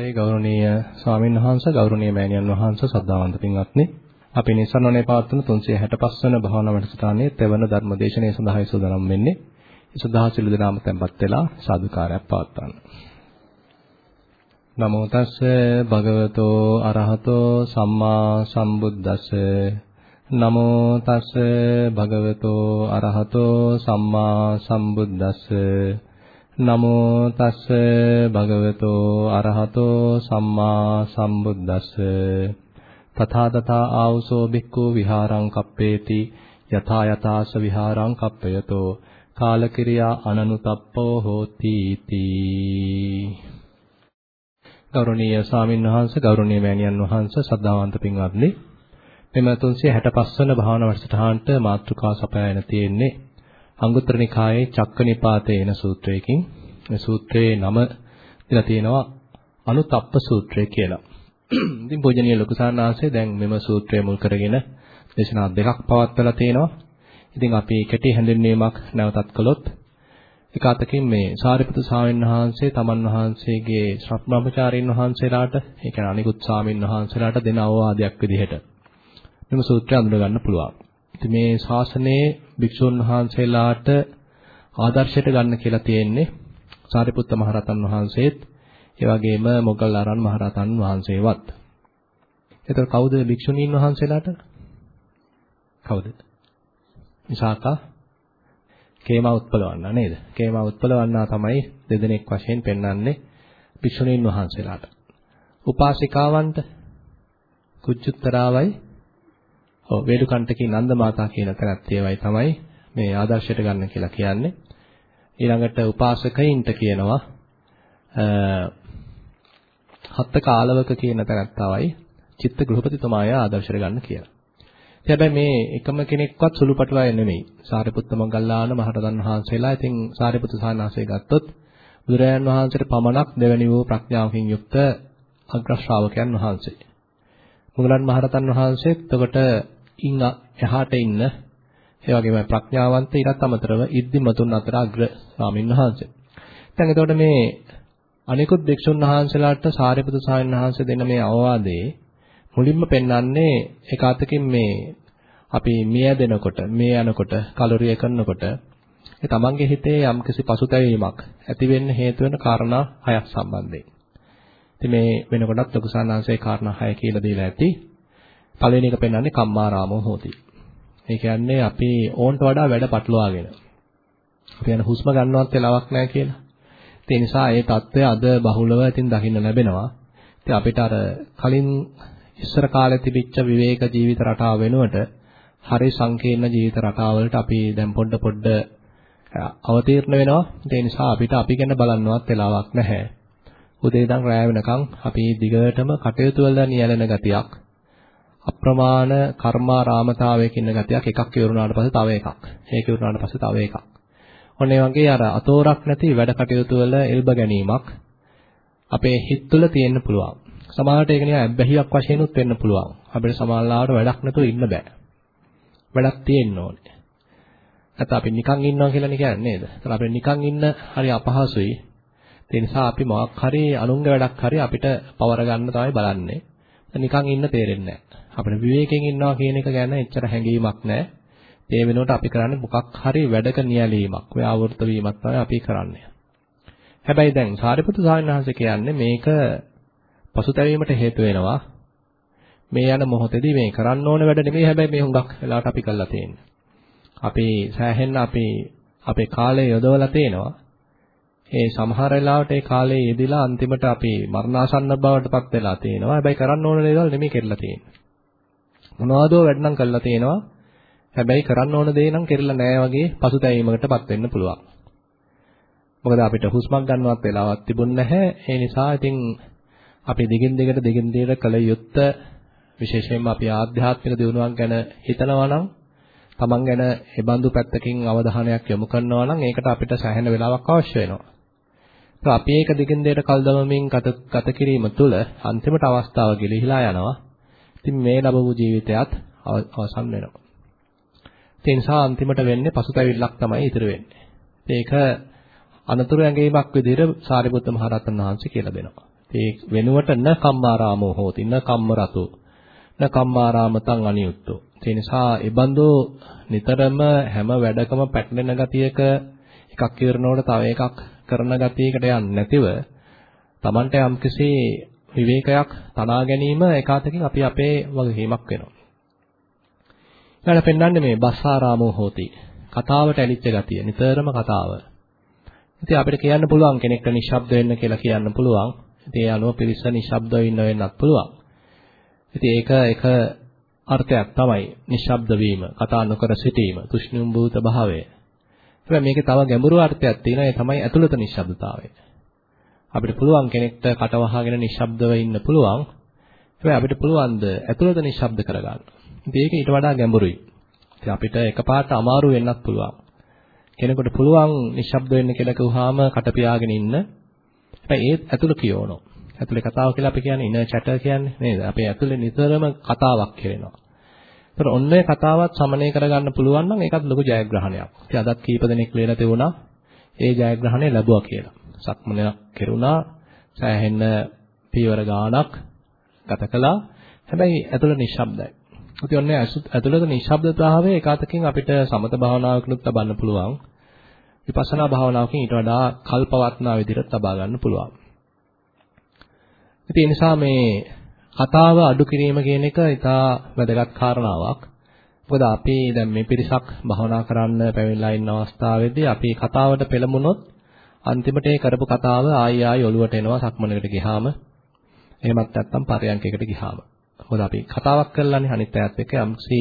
අවසරයි ගෞරවනීය ස්වාමීන් වහන්සේ ගෞරවනීය මෑණියන් වහන්සේ සද්ධාවන්ත පින්වත්නි අපි නිසරණනේ පවත්වන 365 වන භාවනා වැඩසටහනේ තෙවන ධර්මදේශනය සඳහායි සූදානම් වෙන්නේ. ඒ සඳහා සිළු දනාම tempත් වෙලා සාදුකාරයක් පවත්වන්න. නමෝ තස්ස භගවතෝ අරහතෝ සම්මා සම්බුද්දස්ස නමෝ තස්ස භගවතෝ අරහතෝ සම්මා සම්බුද්දස්ස නමෝ තස්ස භගවතෝ අරහතෝ සම්මා සම්බුද්දස්ස තථා තථා ආවසෝ බික්ඛු විහාරං කප්පේති යථා යථාස විහාරං කප්පයතෝ කාලකිරියා අනනුතප්පෝ හෝති තී ගෞරවනීය ස්වාමීන් වහන්සේ ගෞරවනීය මෑණියන් වහන්සේ සද්ධාවන්ත පින්වත්නි මෙම 365 වන භාවනා වැඩසටහනට මාතෘකා සපයන තියෙන්නේ අංගුත්තර නිකායේ චක්කනිපාතේ එන සූත්‍රයකින් මේ සූත්‍රයේ නම දීලා තියෙනවා අනුතප්ප සූත්‍රය කියලා. ඉතින් පූජනීය ලොකු සාන්නාංශය දැන් මෙම සූත්‍රය මුල් කරගෙන දේශනා දෙකක් පවත්වලා තියෙනවා. ඉතින් අපි කෙටි හැඳින්වීමක් නැවතත් කළොත් එක අතකින් මේ සාරිපුත්‍ර ස්වාමීන් වහන්සේ තමන් වහන්සේගේ ශ්‍රමණාචාරීන් වහන්සේලාට ඒ කියන්නේ අනිකුත් ස්වාමීන් වහන්සේලාට දෙන අවවාදයක් විදිහට මෙම සූත්‍රය අඳුර ගන්න පුළුවන්. ඉතින් මේ ශාසනයේ භික්ෂුන් වහන්සේලාට ආදර්ශයට ගන්න කියලා තියෙන්නේ සාරිපුත්ත මහරහතන් වහන්සේත් ඒ වගේම මොග්ගල්ලාරන් මහරහතන් වහන්සේවත්. එතකොට කවුද භික්ෂුණීන් වහන්සේලාට? කවුද? විසාකා කේමා උත්පලවන්නා නේද? කේමා උත්පලවන්නා තමයි දෙදෙනෙක් වශයෙන් පෙන්වන්නේ භික්ෂුණීන් වහන්සේලාට. උපාසිකාවන්ට කුජුත්තරාවයි ඔව් වේලුකණ්ඨකී නන්ද මාතා කියන තැනැත්තියවයි තමයි මේ ආදර්ශයට ගන්න කියලා කියන්නේ. ඊළඟට උපාසකයින්ට කියනවා හත්ත කාලවක කියන තැනැත්තාවයි චිත්ත ගෘහපතිතුමාය ආදර්ශයට ගන්න කියලා. හැබැයි මේ එකම කෙනෙක්වත් සුළුපටු අය නෙමෙයි. සාරිපුත්ත මංගල්ලාන මහරහතන් වහන්සේලා. ඉතින් සාරිපුත්ත සානාසය ගත්තොත් බුදුරජාන් වහන්සේට පමණක් දෙවැනි වූ ප්‍රඥාවකින් යුක්ත අග්‍ර ශ්‍රාවකයන් වහන්සේ. මුගලන් මහරහතන් වහන්සේත් එතකොට ඉන් එහාට ඉන්න ඒ වගේම ප්‍රඥාවන්ත ඊටත් අමතරව ඉද්දිමතුන් අතර අග්‍ර ස්වාමීන් වහන්සේ. දැන් එතකොට මේ අනිකුත් භික්ෂුන් වහන්සේලාට සාරිපුත්‍ර ස්වාමීන් වහන්සේ දෙන මේ අවවාදයේ මුලින්ම පෙන්වන්නේ එක අතකින් මේ අපි මිය දෙනකොට මේ යනකොට කලොරිය කරනකොට ඒ තමන්ගේ හිතේ යම්කිසි පසුතැවීමක් ඇති වෙන්න හේතු වෙන කාරණා හයක් සම්බන්ධයෙන්. ඉතින් මේ වෙනකොටත් ලොකු සානාංශයේ කාරණා හය කියලා දීලා ඇති. පළවෙනි එක පෙන්වන්නේ කම්මාරාමෝ හෝති. ඒ කියන්නේ අපි ඕන්ට වඩා වැඩ පටලවාගෙන. අපි යන හුස්ම ගන්නවත් වෙලාවක් නැහැ කියලා. ඒ නිසා ඒ தত্ত্বය අද බහුලව ඉතින් දකින්න ලැබෙනවා. ඉතින් අපිට අර කලින් ඉස්සර කාලේ තිබිච්ච විවේක ජීවිත රටාව වෙනුවට හරි සංකීර්ණ ජීවිත රටාවලට අපි දැන් පොඩ පොඩ අවතීර්ණ වෙනවා. ඒ නිසා අපිට අපි ගැන බලන්නවත් වෙලාවක් නැහැ. උදේ ඉඳන් රැය වෙනකන් අපි දිගටම කටයුතු වල නියැලෙන ගතියක් අප්‍රමාණ කර්මාරාමතාවයක ඉන්න ගතියක් එකක් ඉවරුනාට පස්සේ තව එකක්. ඒක ඉවරුනාට පස්සේ තව එකක්. ඔන්න ඒ වගේ අර අතෝරක් නැති වැඩ කටයුතු වල එල්බ ගැනීමක් අපේ හිත තුළ තියෙන්න පුළුවන්. සමහරට ඒක නිකන් අබ්බැහියක් වශයෙන් උත් වෙන්න පුළුවන්. අපිට සමාල්ලාවට වැඩක් නැතුව ඉන්න බෑ. වැඩක් තියෙන්න ඕනේ. නැත්නම් අපි නිකන් ඉන්නවා කියලා කියන්නේ නේද? ඒතර අපිට නිකන් ඉන්න හරි අපහසුයි. ඒ නිසා අපි මොකක් හරි අනුන්ගේ වැඩක් හරි අපිට පවර ගන්න තමයි බලන්නේ. නිකන් ඉන්න තේරෙන්නේ නැහැ. අපිට විවේකයෙන් ඉන්නවා කියන එක ගැන එච්චර හැඟීමක් නැහැ. ඒ වෙනුවට අපි කරන්නේ මොකක් හරි වැඩක නියැලීමක්, ව්‍යාවෘත වීමක් තමයි අපි කරන්නේ. හැබැයි දැන් සාරිපුත්තු ස්වාමීන් වහන්සේ කියන්නේ මේක පසුතැවීමට හේතු වෙනවා. මේ යන මොහොතේදී මේ කරන්න ඕන වැඩ නෙමෙයි හැබැයි මේ හුඟක් වෙලාවට අපි කරලා තියෙන්නේ. අපි සෑහෙන්න අපි අපේ කාලය යොදවලා තේනවා. ඒ සමහර වෙලාවට ඒ කාලේ යෙදিলা අන්තිමට අපි මරණාසන්න බවටපත් වෙලා තියෙනවා. හැබැයි කරන්න ඕන දේවල් නෙමෙයි කරලා තියෙන්නේ. මොනවදෝ වැඩනම් කරලා තියෙනවා. හැබැයි කරන්න ඕන දේ නම් කෙරෙලා නැහැ වගේ පසුතැවීමකටපත් වෙන්න පුළුවන්. මොකද අපිට හුස්මක් ගන්නවත් වෙලාවක් තිබුණ නැහැ. ඒ නිසා ඉතින් අපි දිගින් දිගට දිගින් දිගට කල යුත්ත විශේෂයෙන්ම අපි ආධ්‍යාත්මික දියුණුවක් ගැන හිතනවා නම් තමන් ගැන ඒ බඳු පැත්තකින් අවධානයක් යොමු කරනවා නම් ඒකට අපිට සෑහෙන වෙලාවක් අවශ්‍ය වෙනවා. ඒක අපි ඒක දිගින් දිගට කල් දමමින් ගත කිරීම තුළ අන්තිමට අවස්ථාව ගිලිහිලා යනවා. ඉතින් මේ ලැබපු ජීවිතයත් අවසන් වෙනවා. ඒ නිසා අන්තිමට වෙන්නේ පසුතැවිල්ලක් තමයි ඉතුරු වෙන්නේ. ඒක අනතුරු ඇඟීමක් විදිහට සාරිපුත්ත මහ රහතන් වහන්සේ කියලා දෙනවා. ඒ වෙනුවට න කම්මාරාමෝ හෝති න කම්ම රතු න කම්මාරාමතං අනියුක්තෝ. ඒ නිසා ඒ බඳු නිතරම හැම වැඩකම පැටලෙන ගතියක එකක් ඉවරනකොට තව එකක් කරන ගතියකට යන්නේ නැතිව Tamante යම්කිසි විවේකයක් තනා ගැනීම එකාතකින් අපි අපේ වගකීමක් වෙනවා. ඊළඟට පෙන්වන්නේ මේ බස්සාරාමෝ හෝති. කතාවට ඇලිච්ච ගතිය. නිතරම කතාව. ඉතින් අපිට කියන්න පුළුවන් කෙනෙක්ට නිශ්ශබ්ද වෙන්න කියලා කියන්න පුළුවන්. ඉතින් ඒ අනුව පිරිස නිශ්ශබ්දව ඉන්න වෙන්නත් පුළුවන්. ඉතින් ඒක එක අර්ථයක් තමයි නිශ්ශබ්ද වීම, කතා නොකර සිටීම, තුෂ්ණුම් භූත භාවය. හැබැයි මේකේ තව ගැඹුරු අර්ථයක් තියෙනවා. ඒ තමයි ඇතුළත නිශ්ශබ්දතාවය. අපිට පුළුවන් කෙනෙක්ට කට වහගෙන නිශ්ශබ්දව ඉන්න පුළුවන්. හැබැයි අපිට පුළුවන් ද ඇතුළත නිශ්ශබ්ද කරගන්න. ඉතින් ඒක ඊට වඩා ගැඹුරුයි. ඉතින් අපිට එකපාරට අමාරු වෙන්නත් පුළුවන්. කෙනෙකුට පුළුවන් නිශ්ශබ්ද වෙන්න කියලා කිව්වහම කට පියාගෙන ඉන්න. හැබැයි ඒත් ඇතුළ කියවනවා. ඇතුළේ කතාව කියලා අපි කියන්නේ ඉනර් චැටර් කියන්නේ නේද? අපේ ඇතුළේ නිතරම කතාවක් කරනවා. ඒතර ඔන්නේ කතාවත් සමනය කරගන්න පුළුවන් නම් ඒකත් ලොකු ජයග්‍රහණයක්. ඉතින් අදත් කීප දෙනෙක් ලියලා තිබුණා ඒ ජයග්‍රහණය ලැබුවා කියලා. සක්මනක් කෙරුණා සෑහෙන්න පීවර ගාණක් ගත කළා. හැබැයි ඇතුළ නිශ්ශබ්දයි. ඉතින් ඔන්නේ ඇතුළත නිශ්ශබ්දතාවය එකතකින් අපිට සමත භාවනාවකිනුත් ලබන්න පුළුවන්. විපස්සනා භාවනාවකින් ඊට වඩා කල්පවත්නා විදිහට ලබා ගන්න පුළුවන්. ඉතින් ඒ නිසා මේ කතාව අඩු කිරීම කියන එක ඉතා වැදගත් කාරණාවක්. මොකද අපි දැන් මේ පිරිසක් භවනා කරන්න පැමිණලා ඉන්න අවස්ථාවේදී අපි කතාවට පෙළඹුණොත් අන්තිමට ඒ කරපු කතාව ආයි ආයි ඔලුවට එනවා සක්මනකට ගියාම. එහෙමත් නැත්නම් පරයන්කයකට ගියාම. මොකද අපි කතාවක් කරලානේ අනිත් අයත් එක්ක යම්සි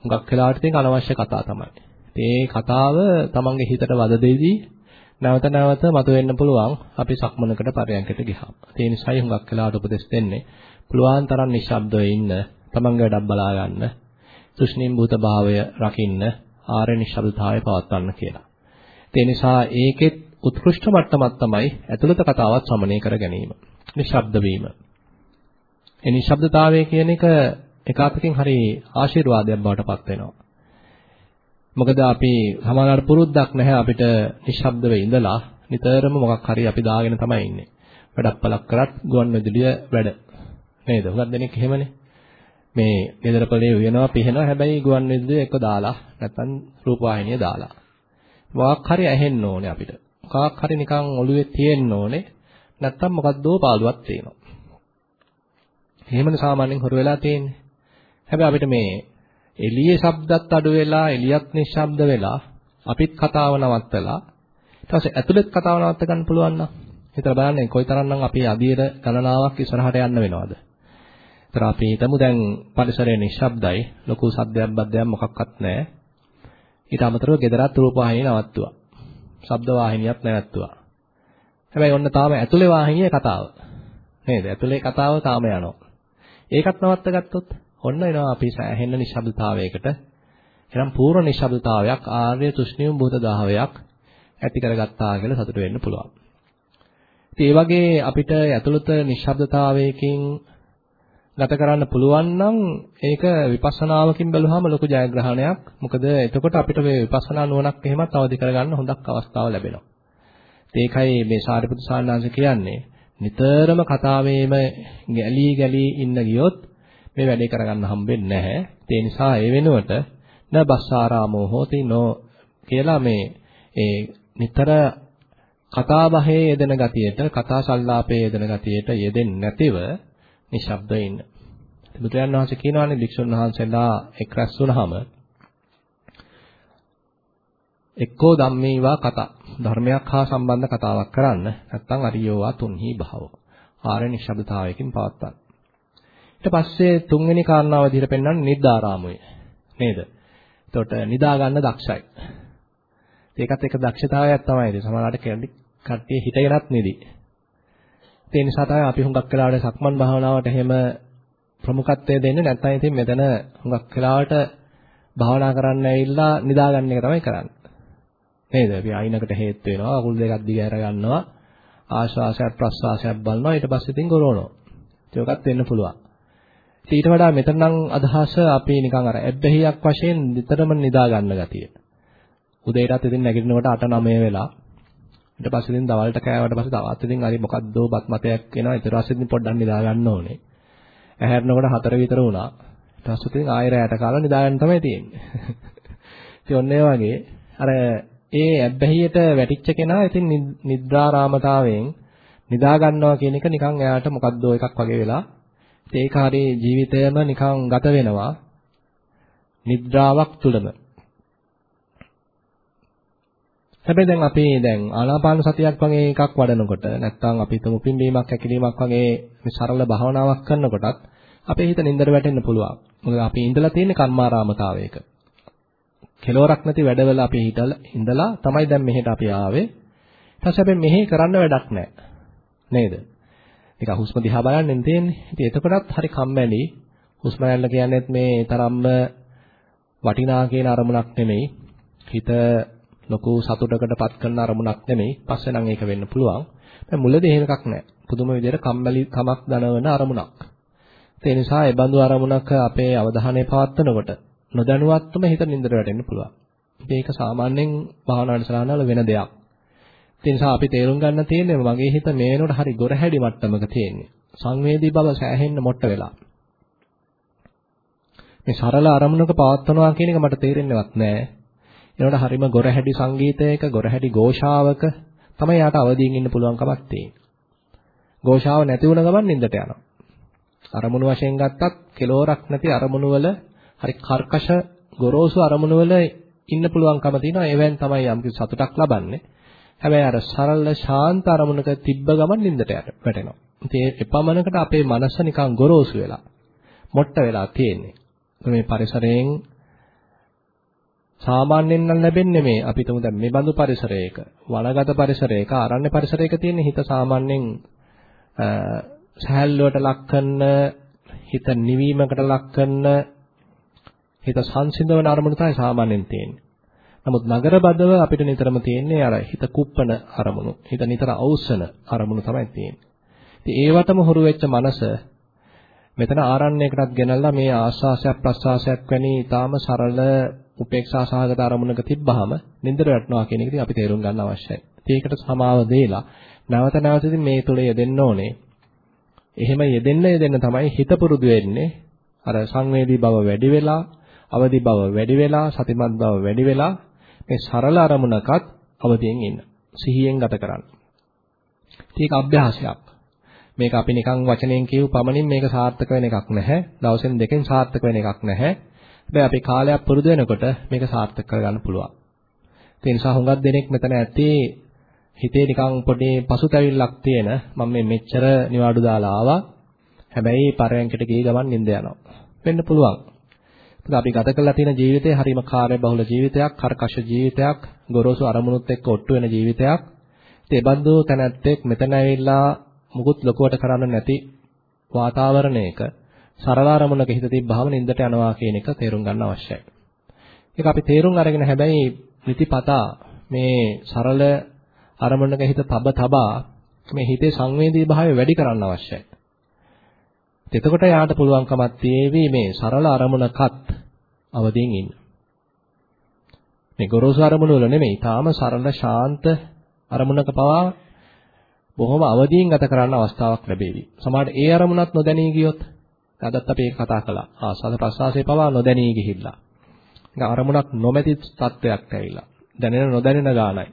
හුඟක් වෙලාවට තියෙන අනවශ්‍ය කතා තමයි. ඒ කතාව තමන්ගේ හිතට වද දෙදී නැවත නැවත මතුවෙන්න පුළුවන් අපි සක්මනකට පරයන්කට ගියාම. ඒ නිසායි හුඟක් වෙලාවට උපදෙස් දෙන්නේ. පුළුවන් තරම් නිශ්ශබ්දව ඉන්න, තමන්ගේ වැඩක් බලා ගන්න, තුෂ්ණීම් භූත භාවය රකින්න, ආර්ය නිශ්ශබ්දතාවය පවත්වන්න කියලා. ඒ නිසා ඒකෙත් උත්කෘෂ්ඨ මට්ටමක් තමයි ඇතුළත කතාවත් සමනය කර ගැනීම. නිශ්ශබ්ද වීම. ඒ නිශ්ශබ්දතාවය කියන එක එකාතකින් හරි ආශිර්වාදයක් බවට පත් වෙනවා. මොකද අපි සමහරවල් පුරුද්දක් නැහැ අපිට නිශ්ශබ්දව ඉඳලා නිතරම මොකක් හරි අපි දාගෙන තමයි ඉන්නේ. වැඩක් පලක් කරත් ගුවන් විදුලිය වැඩ. නේද? හුඟක් දෙනෙක් එහෙමනේ. මේ ගෙදර පොලේ උයනවා පිහනවා හැබැයි ගුවන් විදුලිය එක දාලා නැත්නම් රූපවාහිනිය දාලා. මොකක් හරි ඇහෙන්න ඕනේ අපිට. මොකක් හරි නිකන් ඔළුවේ තියෙන්න ඕනේ. නැත්නම් මොකද්දෝ පාළුවක් තියෙනවා. එහෙමනේ සාමාන්‍යයෙන් හොර වෙලා තියෙන්නේ. හැබැයි අපිට මේ එළියේ ශබ්දත් අඩු වෙලා එළියත් නිශ්ශබ්ද වෙලා අපිත් කතාව නවත්තලා ඊට පස්සේ ඇතුළෙත් කතාව නවත්ත ගන්න පුළුවන් නම් හිතලා බලන්න කොයිතරම්නම් අපි අධීර ගණනාවක් ඉස්සරහට යන්න වෙනවද? ඒතර අපි හිතමු දැන් පරිසරය නිශ්ශබ්දයි ලොකු සද්දයක් බද්දයක් මොකක්වත් නැහැ. ඊට අමතරව ගෙදරත් රූපවාහිනිය නවත්තුවා. ශබ්ද වාහිනියක් නැවැත්තුවා. හැබැයි ඔන්න තාම ඇතුලේ වාහිනියේ කතාව. නේද? ඇතුලේ කතාව තාම යනවා. ඒකත් නවත්ත ගත්තොත් ඔන්න එනවා අපි සෑහෙන්න නිශ්ශබ්දතාවයකට. එනම් පූර්ණ නිශ්ශබ්දතාවයක් ආර්ය තුෂ්ණියම් භූත දහවයක් ඇති කරගත්තා කියලා සතුට වෙන්න පුළුවන්. ඉතින් ඒ වගේ අපිට ඇතුළත නිශ්ශබ්දතාවයකින් ගත කරන්න පුළුවන් නම් ඒක විපස්සනාවකින් බැලුවාම ලොකු ජයග්‍රහණයක්. මොකද එතකොට අපිට මේ විපස්සනා නුවණක් එහෙමත් අවදි කරගන්න හොඳක් අවස්ථාව ලැබෙනවා. ඒකයි මේ සාරිපුත්‍ර සාන්නාංශ කියන්නේ නිතරම කතාවේම ගැලී ගැලී ඉන්න ගියොත් මේ වැඩේ කරගන්න හම්බෙන්නේ නැහැ. ඒ නිසා ඒ වෙනුවට න බස්සාරාමෝ හෝති නෝ කියලා මේ ඒ නිතර කතා බහේ යෙදෙන ගතියට, කතා සංලාපයේ යෙදෙන ගතියට යෙදෙන්නේ නැතිව නිශ්ශබ්දව ඉන්න. බුදුරජාණන් වහන්සේ කියනවානේ භික්ෂුන් වහන්සේලා එක් රැස් වුණාම එක්කෝ ධම්මේවා කතා ධර්මයක් හා සම්බන්ධ කතාවක් කරන්න නැත්නම් අරියෝවා තුන්හි භාව ආර්ය නිශ්ශබ්දතාවයකින් පවත්වන්න. ඊට පස්සේ තුන්වෙනි කාරණාව විදිහට පෙන්වන්නේ නිද්දාරාමය. නේද? එතකොට නිදා ගන්න දක්ෂයි. ඒකත් එක දක්ෂතාවයක් තමයි. ඒ සමහරවිට කට්ටිය හිතගෙනත් නිදි. ඒ නිසා තමයි අපි හුඟක් වෙලාවට සක්මන් භාවනාවට එහෙම ප්‍රමුඛත්වය දෙන්නේ නැත්නම් ඉතින් මෙතන හුඟක් වෙලාවට භාවනා කරන්න ඇවිල්ලා නිදා ගන්න එක තමයි කරන්නේ. නේද? අපි අයිනකට හේතු වෙනවා, අකුල් දෙකක් දිගහැර ගන්නවා, ආශ්වාසයක් ප්‍රශ්වාසයක් බලනවා, ඊට පස්සේ ඉතින් ගොරවනවා. ඒකත් වෙන්න පුළුවන්. ඊට වඩා මෙතන නම් අදහස අපි නිකන් අර ඇබ්බැහියක් වශයෙන් නිතරම නිදා ගන්න ගතිය. උදේටත් ඉතින් නැගිටිනකොට 8 9 වෙලා ඊට පස්සේ ඉතින් දවල්ට කෑවට පස්සේ තවත් ඉතින් හරි මොකද්ද බත් මතයක් එනවා. ඊට පස්සේ ඉතින් පොඩ්ඩක් නිදා ගන්න ඕනේ. ඇහැරනකොට හතර විතර වුණා. ඊට පස්සේ ඉතින් ආයෙ රැයට කාලා නිදා ගන්න තමයි තියෙන්නේ. ඉතින් ඔන්න ඒ වගේ අර ඒ ඇබ්බැහියට වැටිච්ච කෙනා ඉතින් නිද්‍රාරාමතාවයෙන් නිදා ගන්නවා කියන එක නිකන් එයාට මොකද්ද එකක් වගේ වෙලා ඒක හරි ජීවිතයම නිකන් ගත වෙනවා නිද්‍රාවක් තුලම හැබැයි දැන් අපි දැන් ආනාපාන සතියක් වගේ එකක් වඩනකොට නැත්නම් අපි තුමු පිම්බීමක් හැකිලීමක් වගේ මේ සරල භාවනාවක් කරනකොටත් අපේ හිත නින්දර වැටෙන්න පුළුවන්. මොකද අපි ඉඳලා තියෙන්නේ කර්මාරාමතාවයක. කෙලවරක් නැති වැඩවල අපි හිටලා ඉඳලා තමයි දැන් මෙහෙට අපි ආවේ. ඊට පස්සේ අපි මෙහෙ කරන්න වැඩක් නැහැ. නේද? නිකන් හුස්ම දිහා බලන්න තියෙන්නේ. ඉතින් එතකොටත් හරි කම්මැලි. හුස්ම ගන්න කියන්නේත් මේ තරම්ම වටිනා කියන අරමුණක් නෙමෙයි. හිත ලොකු සතුටකටපත් කරන අරමුණක් නෙමෙයි. පස්සේ නම් ඒක වෙන්න පුළුවන්. දැන් මුලදී එහෙම එකක් නැහැ. පුදුම විදිහට කම්මැලි කමක් දනවන අරමුණක්. ඒ නිසා ඒ බඳු අරමුණක අපේ අවධානය පවත්වනකොට නොදැනුවත්වම හිත නින්දට වැටෙන්න පුළුවන්. මේක සාමාන්‍යයෙන් භාවනා වැඩසටහන වෙන දෙයක්. ඒ නිසා අපි තේරුම් ගන්න තියෙන්නේ මගේ හිත මේ වෙනකොට හරි ගොරහැඩි මට්ටමක තියෙන්නේ. සංවේදී බව සෑහෙන්න මොට්ට වෙලා. මේ සරල අරමුණක පවත්වනවා කියන එක මට තේරෙන්නේවත් නැහැ. එනකොට හරිම ගොරහැඩි සංගීතයක ගොරහැඩි ഘോഷාවක තමයි යාට අවදියෙන් ඉන්න පුළුවන් කමක් තියෙන්නේ. ഘോഷාව නැති වුණ ගමන් නිින්දට යනවා. අරමුණු වශයෙන් ගත්තත් කෙලෝරක් නැති අරමුණු වල හරි කර්කශ ගොරෝසු අරමුණු වල ඉන්න පුළුවන්කම තියෙනවා. ඒවෙන් තමයි යම් සතුටක් ලබන්නේ. හැබැයි අර සරල ශාන්ත අරමුණක තිබ්බ ගමන් නිින්දට වැටෙනවා. ඉතින් එපමණකට අපේ මනස නිකන් ගොරෝසු වෙලා මොට්ට වෙලා තියෙන්නේ. මේ පරිසරයෙන් සාමාන්‍යයෙන් නම් ලැබෙන්නේ මේ අපි තුමු දැන් මේ බඳු පරිසරයක වනගත පරිසරයක ආරණ්‍ය පරිසරයක තියෙන හිත සාමාන්‍යයෙන් සහැල්ලුවට ලක් කරන හිත නිවීමකට ලක් කරන හිත සංසිඳවන අරමුණු තමයි සාමාන්‍යයෙන් තියෙන්නේ. නමුත් නගර බදව අපිට නිතරම තියෙන්නේ අර හිත කුප්පන අරමුණු. හිත නිතර අවුස්සන අරමුණු තමයි තියෙන්නේ. ඉතින් ඒවටම හුරු වෙච්ච මනස මෙතන ආරණ්‍යයකටත් ගෙනල්ලා මේ ආස්වාසයක් ප්‍රස්වාසයක් වැනි ඊටාම සරල උපේක්ෂා සහගත අරමුණක තිබ්බහම නින්දට වැටෙනවා කියන එක ඉතින් අපි තේරුම් ගන්න අවශ්‍යයි. ඒකට සමාව දෙලා නැවත නැවත ඉතින් මේ තුල යෙදෙන්න ඕනේ. එහෙම යෙදෙන්න යෙදෙන්න තමයි හිත පුරුදු වෙන්නේ. අර සංවේදී බව වැඩි වෙලා, අවදි බව වැඩි වෙලා, සතිමත් බව වැඩි වෙලා මේ සරල අරමුණකත් අවදියෙන් ඉන්න. සිහියෙන් ගත කරන්න. ඒක අභ්‍යාසයක්. මේක අපි නිකන් වචනයෙන් කියව පමණින් මේක සාර්ථක වෙන එකක් නැහැ. දවසෙන් දෙකෙන් සාර්ථක වෙන එකක් නැහැ. හැබැයි අපි කාලයක් පුරුදු වෙනකොට මේක සාර්ථක කරගන්න පුළුවන්. ඒ නිසා හුඟක් දෙනෙක් මෙතන ඇත්තේ හිතේ නිකන් පොඩි පසුතැවිල්ලක් තියෙන මම මේ මෙච්චර නිවාඩු දාලා ආවා. හැබැයි පරයන්කට ගිය ගමන් නිින්ද යනවා. වෙන්න පුළුවන්. මොකද අපි ගත කරලා තියෙන ජීවිතේ හරිම කාර්යබහුල ජීවිතයක්, කරකශ ජීවිතයක්, ගොරෝසු අරමුණුත් එක්ක ඔට්ටු වෙන ජීවිතයක්. ඒ බඳු තැනැත්තෙක් මෙතන ඇවිල්ලා මුකුත් ලොකුවට කරන්න නැති වාතාවරණයක සරල අරමුණක හිත තිබ්බහම නින්දට යනවා කියන එක තේරුම් ගන්න අවශ්‍යයි. ඒක අපි තේරුම් අරගෙන හැබැයි නිතිපතා මේ සරල අරමුණක හිත තබ තබා මේ හිතේ සංවේදී භාවය වැඩි කරන්න අවශ්‍යයි. එතකොට යාට පුළුවන්කමක් තියේවි මේ සරල අරමුණකත් අවදීන් ඉන්න. මේ ගොරෝසු අරමුණ වල නෙමෙයි, තාම සරල ශාන්ත අරමුණක පවා බොහොම අවදීන් ගත කරන්න අවස්ථාවක් ලැබෙවි. සමහරට ඒ අරමුණත් නොදැනී ගියොත් අදත් අපි ඒක කතා කළා. ආස්වාද ප්‍රසආසයේ පවා නොදැනී ගිහිල්ලා. ඒක අරමුණක් නොමැති තත්වයක් ඇවිල්ලා. දැනෙන නොදැනෙන ගානයි.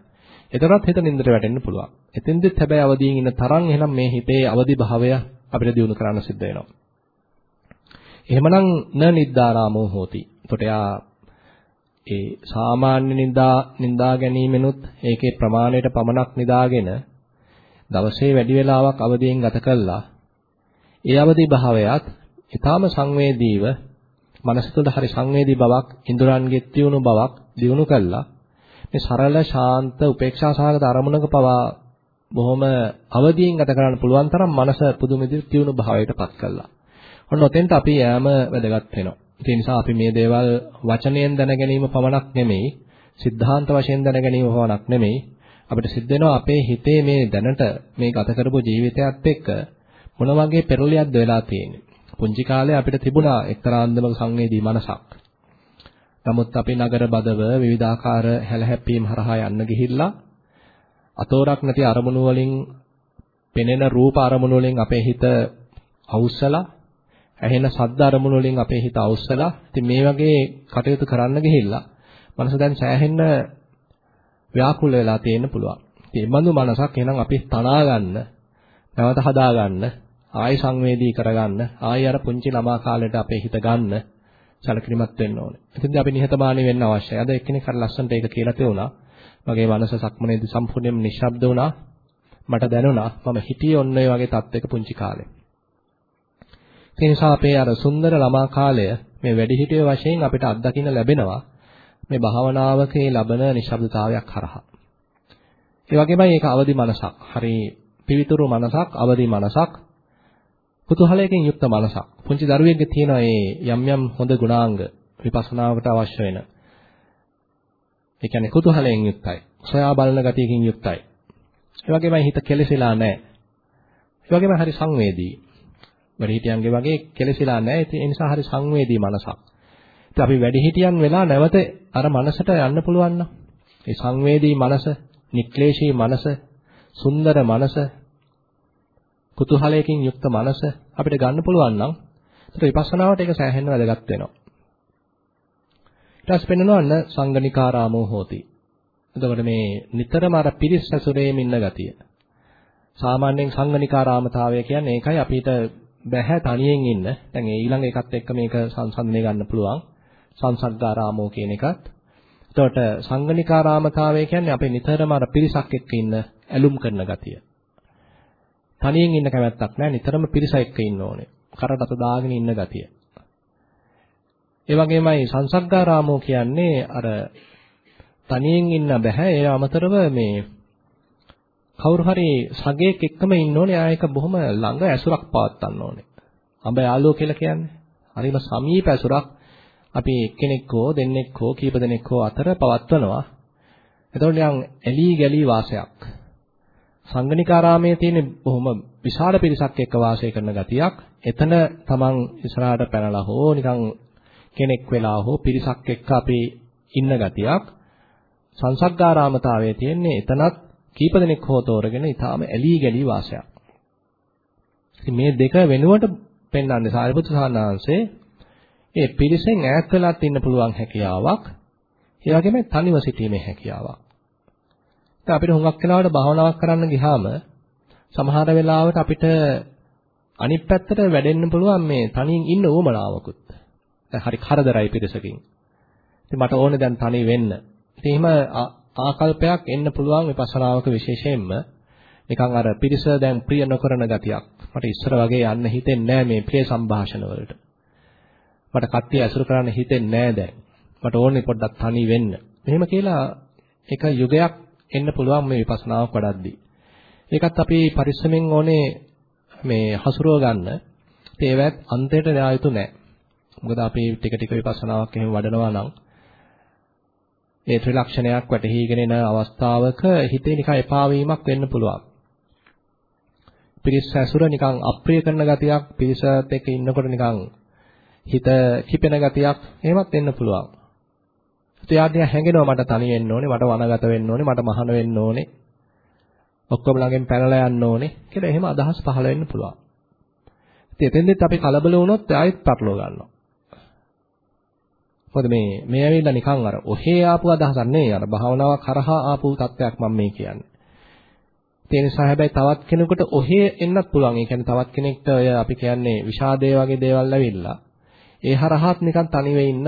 එතනත් හිත නින්දට වැටෙන්න පුළුවන්. එතෙන්දෙත් හැබැයි අවදීන් ඉන්න තරම් එහෙනම් මේ හිතේ අවදි භාවය අපිට දිනු කරන්න සිද්ධ වෙනවා. එහෙමනම් න නිද්දාරාමෝ හෝති. එතකොට යා ඒ සාමාන්‍ය නිදා නිදා ගැනීමෙනුත් ඒකේ ප්‍රමාණයට පමණක් නිදාගෙන දවසේ වැඩි වේලාවක් අවදියෙන් ගත කළා. ඒ අවදි භාවයත් ඊටාම සංවේදීව මනස තුළ හරි සංවේදී බවක් ඉන්ද්‍රයන්ගෙත් තියුණු බවක් දිනු කළා. මේ සරල ශාන්ත උපේක්ෂා සහගත අරමුණක පවා බොහොම අවදියෙන් ගත කරන්න පුළුවන් තරම් මනස පුදුම විදිහට තියුණු භාවයකටපත් කළා. ඔන්න ඔතෙන්ට අපි යෑම වැදගත් වෙනවා. ඒ නිසා අපි මේ දේවල් වචනයෙන් දැන ගැනීම පමණක් නෙමෙයි, සිද්ධාන්ත වශයෙන් දැන ගැනීම පමණක් නෙමෙයි, අපිට සිද්ධ වෙනවා අපේ හිතේ මේ දැනට මේ ගත කරපු ජීවිතයත් එක්ක මොන වගේ පෙරලියක්ද වෙලා තියෙන්නේ. පුංචි කාලේ අපිට තිබුණා එක්තරා අන්දමක සංවේදී මනසක්. නමුත් අපි නගර බදව විවිධාකාර හැලහැප්පීම් හරහා යන්න ගිහිල්ලා අතෝරක් නැති අරමුණු වලින් පෙනෙන රූප අරමුණු වලින් අපේ හිත අවුස්සලා ඇහෙන ශබ්ද අරමුණු වලින් අපේ හිත අවුස්සලා ඉතින් මේ වගේ කටයුතු කරන්න ගිහිල්ලා මනස දැන් සෑහෙන්න ව්‍යාකුල වෙලා තියෙන්න පුළුවන්. ඉතින් මේ බඳු මනසක් එහෙනම් අපි තනා ගන්න, නැවත හදා ගන්න, ආයි සංවේදී කරගන්න, ආයි අර පුංචි ළමා කාලේට අපේ හිත ගන්න සැලකිලිමත් වෙන්න ඕනේ. ඉතින් අපි නිහතමානී වෙන්න අවශ්‍යයි. අද එක්කෙනෙක් හරි ලස්සනට ඒක කියලා තේුණා. මගේ මනස සක්මනේදී සම්පූර්ණයෙන්ම නිශ්ශබ්ද වුණා. මට දැනුණා මම හිටියේ ඔන්න ඔය වගේ තත්ත්වයක පුංචි කාලේ. ඒ නිසා අපේ අර සුන්දර ළමා කාලය මේ වැඩිහිටියෝ වශයෙන් අපිට අත්දකින්න ලැබෙනවා මේ භාවනාවකේ ලබන නිශ්ශබ්දතාවයක් හරහා. ඒ වගේමයි ඒක අවදි මනසක්. හරි පිවිතුරු මනසක්, අවදි මනසක්, කුතුහලයෙන් යුක්ත මනසක්. පුංචි දරුවෙක්ගේ තියෙන මේ යම් යම් හොඳ ගුණාංග විපස්සනාවට අවශ්‍ය වෙන. ඒ කියන්නේ කුතුහලයෙන් යුක්තයි. සොයා බලන ගතියකින් යුක්තයි. ඒ වගේමයි හිත කෙලෙසිලා නැහැ. ඒ වගේම හරි සංවේදී. වැඩිහිටියන්ගේ වගේ කෙලෙසිලා නැහැ. ඒ නිසා හරි සංවේදී මනසක්. ඉතින් අපි වැඩිහිටියන් වෙලා නැවත අර මනසට යන්න පුළුවන් නම් ඒ සංවේදී මනස, නික්ලේශී මනස, සුන්දර මනස, කුතුහලයකින් යුක්ත මනස අපිට ගන්න පුළුවන් නම් ඒත් විපස්සනාවට ඒක සෑහෙන්න වැදගත් වෙනවා. ඊට පස්සේ පෙන්වනවන්න සංගනිකාරාමෝ හෝති. එතකොට මේ නිතරම අර පිරිස් ඇසුරේම ඉන්න ගතිය. සාමාන්‍යයෙන් සංගනිකාරාමතාවය කියන්නේ ඒකයි අපිට බැහැ තනියෙන් ඉන්න. දැන් ඒ ඊළඟ එකත් එක්ක මේක සංසන්දනය ගන්න පුළුවන්. සංසග්ගාරාමෝ කියන එකත්. එතකොට සංගනිකාරාමතාවය කියන්නේ අපේ නිතරම අර පිරිසක් එක්ක ඉන්න ඇලුම් කරන ගතිය. තනියෙන් ඉන්න කැමැත්තක් නැහැ. නිතරම පිරිස එක්ක ඉන්න ඕනේ. කරට අත දාගෙන ඉන්න ගතිය. ඒ වගේමයි සංසග්ගාරාමෝ කියන්නේ අර තනියෙන් ඉන්න බෑ. ඒ අමතරව මේ කවුරු හරි සගයෙක් එක්කම ඉන්න ඕනේ. ආයක බොහොම ළඟ ඇසුරක් පවත්වන්න ඕනේ. අඹ යාළුවෝ කියලා කියන්නේ. හරිම සමීප ඇසුරක් අපි එක්කෙනෙක් හෝ දෙන්නෙක් හෝ කීප දෙනෙක් හෝ අතර පවත්වනවා. එතකොට නිකන් ඇලී ගැලී වාසයක්. සංගණිකාරාමයේ තියෙන බොහොම විශාල පිරිසක් එක්ක වාසය කරන ගතියක්. එතන තමන් ඉස්සරහට පැනලා හෝ නිකන් කෙනෙක් වෙලා හෝ පිරිසක් එක්ක අපි ඉන්න ගතියක්. සංසග්ගාරාමතාවයේ තියෙන්නේ එතනත් කීප දෙනෙක් හෝ තෝරගෙන ඊටාම ඇලී ගැලී වාසයක්. ඉතින් මේ දෙක වෙනුවට පෙන්වන්නේ සාරිපුත්‍ර සාන්නාංශේ ඒ පිරිසෙන් ඈත් වෙලාත් ඉන්න පුළුවන් හැකියාවක්. ඒ වගේම තනිව සිටීමේ හැකියාවක්. දැන් අපිට හුඟක් වෙලාවට භාවනාවක් කරන්න ගියාම සමහර වෙලාවට අපිට අනිත් පැත්තට වැඩෙන්න පුළුවන් මේ තනියෙන් ඉන්න ඕමනාවකුත්. දැන් හරි කරදරයි පිරිසකින්. ඉතින් මට ඕනේ දැන් තනි වෙන්න. ඉතින් එහෙම ආකල්පයක් එන්න පුළුවන් විපස්සනාවක විශේෂයෙන්ම නිකන් අර පිරිස දැන් ප්‍රිය නොකරන ගතියක්. මට ඉස්සර වගේ යන්න හිතෙන්නේ නැහැ මේ ප්‍රිය සංഭാෂණ වලට. මට කට්ටිය ඇසුරු කරන්න හිතෙන්නේ නැහැ දැන්. මට ඕනේ පොඩ්ඩක් තනි වෙන්න. මෙහෙම කියලා එක යුගයක් එන්න පුළුවන් මේ විපස්සනාවක් වඩද්දී. ඒකත් අපි පරිස්සමෙන් ඕනේ මේ හසුරව ගන්න. ඒවත් අන්තයට යා යුතු නැහැ. මොකද අපි ටික ටික විපස්සනාවක් එහෙම වඩනවා නම් ඒ ත්‍රිලක්ෂණයක් වැටහිගෙන එන අවස්ථාවක හිතේ නිකන් එපා වීමක් වෙන්න පුළුවන්. පිරිස් ඇසුර නිකන් අප්‍රිය කරන ගතියක් පිරිසත් එක්ක ඉන්නකොට නිකන් හිත කිපෙන ගතියක් එහෙමත් වෙන්න පුළුවන්. එයාට හැඟෙනවා මට තනි වෙන්න ඕනේ, මට වනගත වෙන්න ඕනේ, මට මහාන වෙන්න ඕනේ. ඔක්කොම ළඟෙන් පැනලා යන්න ඕනේ කියලා එහෙම අදහස් පහළ වෙන්න පුළුවන්. ඉතින් එතෙන්දෙත් අපි කලබල වුණොත් ආයෙත් පටලව ගන්නවා. මොකද මේ මේ ඇවිල්ලා නිකන් අර ඔහේ ආපු අදහසක් නෙවෙයි අර භාවනාවක් කරහා ආපු තත්වයක් මම මේ කියන්නේ. ඒ නිසා හැබැයි තවත් කෙනෙකුට ඔහේ එන්නත් පුළුවන්. ඒ කියන්නේ තවත් කෙනෙක්ට ඔය අපි කියන්නේ විෂාදේ වගේ දේවල් ඇවිල්ලා ඒ හරහාත් නිකන් තනිව ඉන්න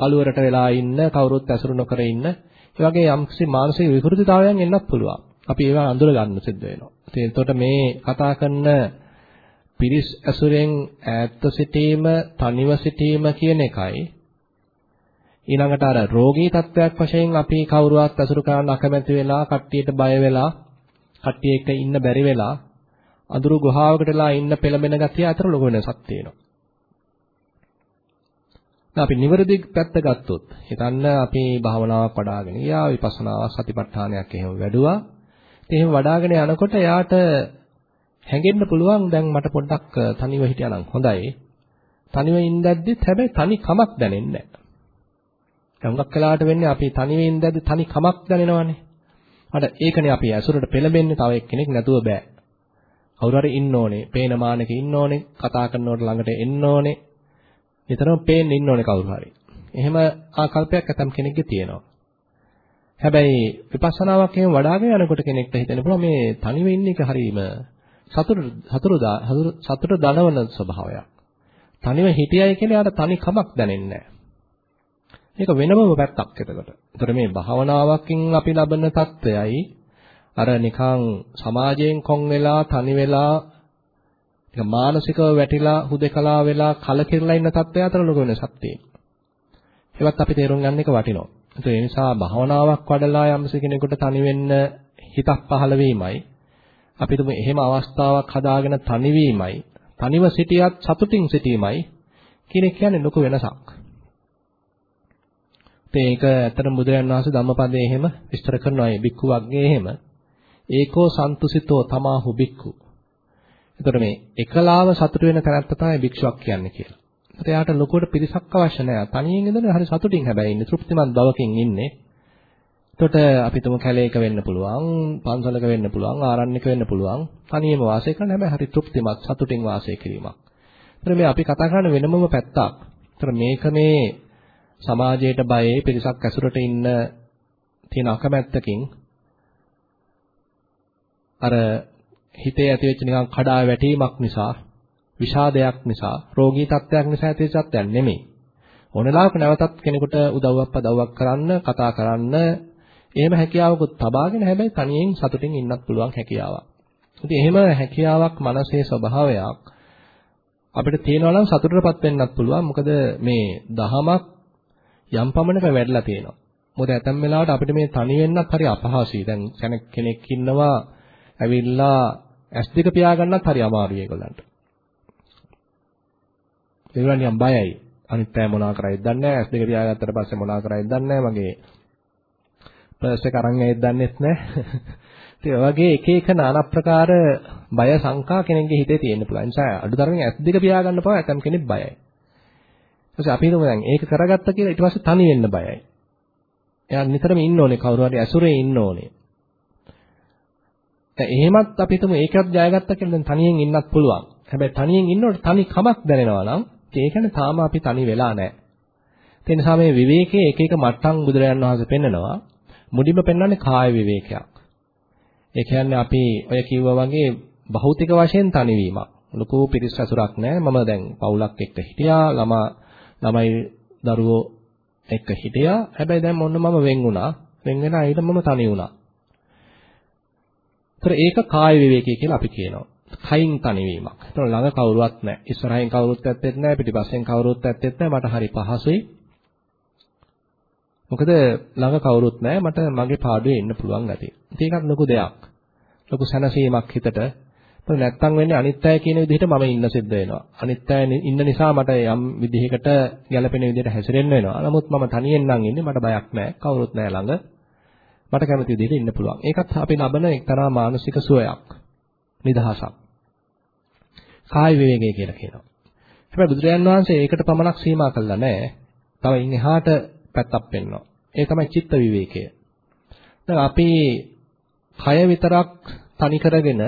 කලුවරට වෙලා ඉන්න කවුරුත් ඇසුරු නොකර ඉන්න ඒ වගේ යම්කිසි මානසික විකෘතිතාවයන් එන්නත් පුළුවන්. අපි ඒවා අඳුර ගන්න සිද්ධ වෙනවා. ඉතින් එතකොට මේ කතා කරන පිරිස් ඇසුරෙන් ඈත්ව සිටීම, තනිව සිටීම කියන එකයි ඊළඟට අර රෝගී තත්වයක් වශයෙන් අපි කවුරුවත් ඇසුරු කරන්න අකමැති වෙලා, කට්ටියට බය වෙලා, කට්ටිය එක්ක ඉන්න බැරි වෙලා, අඳුරු ගුහාවකටලා ඉන්න පෙළඹෙන ගතිය අතර ලොකු වෙනසක් තියෙනවා. අපි නිවැරදි පැත්ත ගත්තොත් හිතන්න අපි භාවනාවක් වඩ아가ගෙන ගියා විපස්සනාවක් සතිපට්ඨානයක් එහෙම වැඩුවා. ඉතින් එහෙම වඩ아가ගෙන යනකොට එයාට හැඟෙන්න පුළුවන් දැන් මට පොඩ්ඩක් තනිව හිටියානම් හොඳයි. තනිව ඉඳද්දිත් හැබැයි තනි කමක් දැනෙන්නේ නැහැ. හුඟක් වෙලාට වෙන්නේ අපි තනිව ඉඳද්දි තනි කමක් දැනෙනවානේ. අර ඒකනේ අපි ඇසුරට පෙළඹෙන්නේ තව එක්කෙනෙක් නැතුව බෑ. කවුරු හරි ඉන්න ඕනේ, පේන මානක ඉන්න ඕනේ, කතා කරනවට ළඟට එන්න ඕනේ. නිතරම පේන්න ඉන්න ඕනේ කවුරු හරි. එහෙම ආකල්පයක් ඇතම් කෙනෙක්ගේ තියෙනවා. හැබැයි විපස්සනාවක් එහෙම වඩාගෙන යනකොට කෙනෙක්ට හිතෙන්න පුළුවන් මේ තනිව ඉන්න එක හරීම සතුට සතුට සතුට දනවන ස්වභාවයක්. තනිව හිටියයි කියන යාට තනි කමක් දැනෙන්නේ නැහැ. ඒක වෙනමම පැත්තක් එතකොට. ඒතර මේ භාවනාවකින් අපි ලබන தත්වයයි අර නිකන් සමාජයෙන් කොන් වෙලා තනි වෙලා නිකන් මානසිකව වැටිලා හුදකලා වෙලා කලකිරලා ඉන්න தත්වය අතර ලොකු වෙනසක් තියෙනවා. ඒවත් අපි තේරුම් ගන්න එක වටිනවා. ඒ නිසා භාවනාවක් වඩලා යම්ස කෙනෙකුට තනි වෙන්න හිතක් පහළ වීමයි අපිට එහෙම අවස්ථාවක් හදාගෙන තනිවීමයි තනිව සිටියත් සතුටින් සිටීමයි කියන එක කියන්නේ ලොකු වෙනසක්. ඒක ඇත්තටම බුදුරජාන් වහන්සේ ධම්මපදයේ එහෙම විස්තර කරනවා මේ බික්කු වර්ගයේ එහෙම ඒකෝ සන්තුසිතෝ තමාහු බික්කු. එතකොට මේ එකලාව සතුට වෙන තැනත්ත තමයි භික්ෂුවක් කියන්නේ කියලා. ඒත් එයාට ලොකුවට පිරිසක් අවශ්‍ය නැහැ. තනියෙන් ඉඳලා හරි සතුටින් හැබැයි ඉන්නේ තෘප්තිමත් බවකින් ඉන්නේ. එතකොට අපි තුමු කැලේක වෙන්න පුළුවන්, පන්සලක වෙන්න පුළුවන්, ආරණ්‍යක වෙන්න පුළුවන්. තනියම වාසය කරන හැබැයි හරි තෘප්තිමත් සතුටින් වාසය කිරීමක්. ඒතර මේ අපි කතා කරන වෙනමම පැත්තක්. ඒතර මේක මේ සමාජයට බයේ පිරිසක් ඇසුරට ඉන්න තියෙන අකමැත්තකින් අර හිතේ ඇතිවෙච්ච නිකන් කඩා වැටීමක් නිසා විෂාදයක් නිසා රෝගී තත්ත්වයක් නිසා ඇතිවෙච්ච තත්ත්වයක් නෙමෙයි. ඕනලාවක නැවතත් කෙනෙකුට උදව්වක් පදව්වක් කරන්න කතා කරන්න එහෙම හැකියාවකුත් තබාගෙන හැබැයි තනියෙන් සතුටින් ඉන්නත් පුළුවන් හැකියාවක්. ඉතින් එහෙම හැකියාවක් මනසේ ස්වභාවයක් අපිට තියෙනවා නම් සතුටටපත් වෙන්නත් පුළුවන්. මොකද මේ දහමක් යම් පමණක වැඩිලා තියෙනවා. මොකද ඇතැම් වෙලාවට අපිට මේ තනි වෙන්නත් හරි අපහසුයි. දැන් කෙනෙක් කෙනෙක් ඉන්නවා ඇවිල්ලා S2 පියාගන්නත් හරි අමාරුයි ඒගොල්ලන්ට. ඒගොල්ලන් නිකන් බයයි. අනිත් අය මොනවා කරයිද දන්නේ නැහැ. S2 පියාගත්තට පස්සේ මොනවා කරයිද දන්නේ නැහැ. මගේ පර්ස් එක අරන් ඇයිද දන්නේත් නැහැ. ඉතින් ඔය වගේ එක එක নানা ප්‍රකාර බය සංකා කෙනෙක්ගේ හිතේ තියෙන්න පුළුවන්. ඒ නිසා අඩුතරමින් S2 පියාගන්න පවා ඇතම් කෙනෙක් බයයි. ඊපස්සේ අපි හිතමු දැන් ඒක කරගත්ත කියලා ඊට පස්සේ තනි වෙන්න බයයි. එයා නිතරම ඉන්න ඕනේ කවුරු හරි ඇසුරේ ඉන්න ඕනේ. දැන් එහෙමත් අපි හිතමු ඒකත් ජයගත්තා කියලා දැන් තනියෙන් ඉන්නත් පුළුවන්. හැබැයි තනියෙන් ඉන්නකොට තනි කමක් දැනෙනවා නම් ඒ කියන්නේ තාම අපි තනි වෙලා නැහැ. ඒ නිසා මේ විවේකයේ එක එක මට්ටම් බුදුරජාණන් වහන්සේ පෙන්නනවා. මුලින්ම පෙන්වන්නේ කාය විවේකයක්. ඒ කියන්නේ අපි ඔය කිව්වා වගේ භෞතික වශයෙන් තනිවීමක්. ලොකු පිරිස් ඇසුරක් නැහැ. මම දැන් පවුලක් එක්ක හිටියා. ළමා ළමයි දරුවෝ එක්ක හිටියා. හැබැයි දැන් මොන්න මම වෙන් වුණා. වෙන් වෙන අයිට මම තනි වුණා. ඒතර ඒක කාය විවේකී කියලා අපි කියනවා. කයින් තනිවීමක්. ඒතර ළඟ කවුරුවත් නැහැ. ඉස්සරහින් කවුරුත් ඇත්තෙත් නැහැ. පිටිපස්සෙන් කවුරුත් ඇත්තෙත් නැහැ. මට හරි පහසුයි. මොකද ළඟ කවුරුත් නැහැ. මට මගේ පාඩුවේ ඉන්න පුළුවන් ගැතියි. ඒකත් ලොකු දෙයක්. ලොකු සැනසීමක් හිතට නැත්තම් වෙන්නේ අනිත් අය කියන විදිහට මම ඉන්න සිද්ධ වෙනවා. අනිත් අය ඉන්න නිසා මට යම් විදිහකට ගැළපෙන විදිහට හැසිරෙන්න වෙනවා. නමුත් මම තනියෙන් නම් ඉන්නේ මට බයක් නැහැ. කවුරුත් නැහැ ළඟ. මට කැමති විදිහට ඉන්න පුළුවන්. ඒකත් අපි ලබන එක්තරා මානසික සුවයක්. නිදහසක්. කාය විවේකය කියලා කියනවා. හැබැයි බුදුරජාන් වහන්සේ ඒකට පමණක් සීමා කළා නැහැ. තව ඉන් එහාට පැත්තක් පෙන්වනවා. ඒ තමයි චිත්ත විවේකය. දැන් අපි කය විතරක් තනි කරගෙන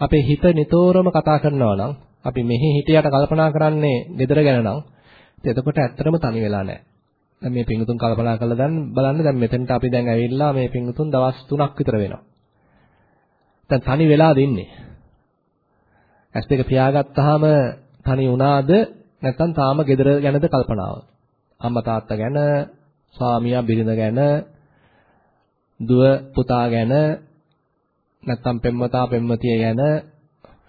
අපේ හිත නිතරම කතා කරනවා නම් අපි මෙහි හිටියට කල්පනා කරන්නේ gedara ගැන නම් එතකොට ඇත්තටම තනි වෙලා නැහැ. දැන් මේ පිංගුතුන් කල්පනා කරලා දැන් බලන්න දැන් මෙතෙන්ට අපි දැන් ඇවිල්ලා මේ පිංගුතුන් දවස් 3ක් විතර වෙනවා. දැන් තනි වෙලාද ඉන්නේ. ඇස් දෙක පියාගත්තාම තනි වුණාද නැත්නම් තාම gedara ගැනද කල්පනාව? අම්මා තාත්තා ගැන, ස්වාමියා බිරිඳ ගැන, දුව පුතා ගැන නැත්තම් පෙම්වතා පෙම්වතිය ගැන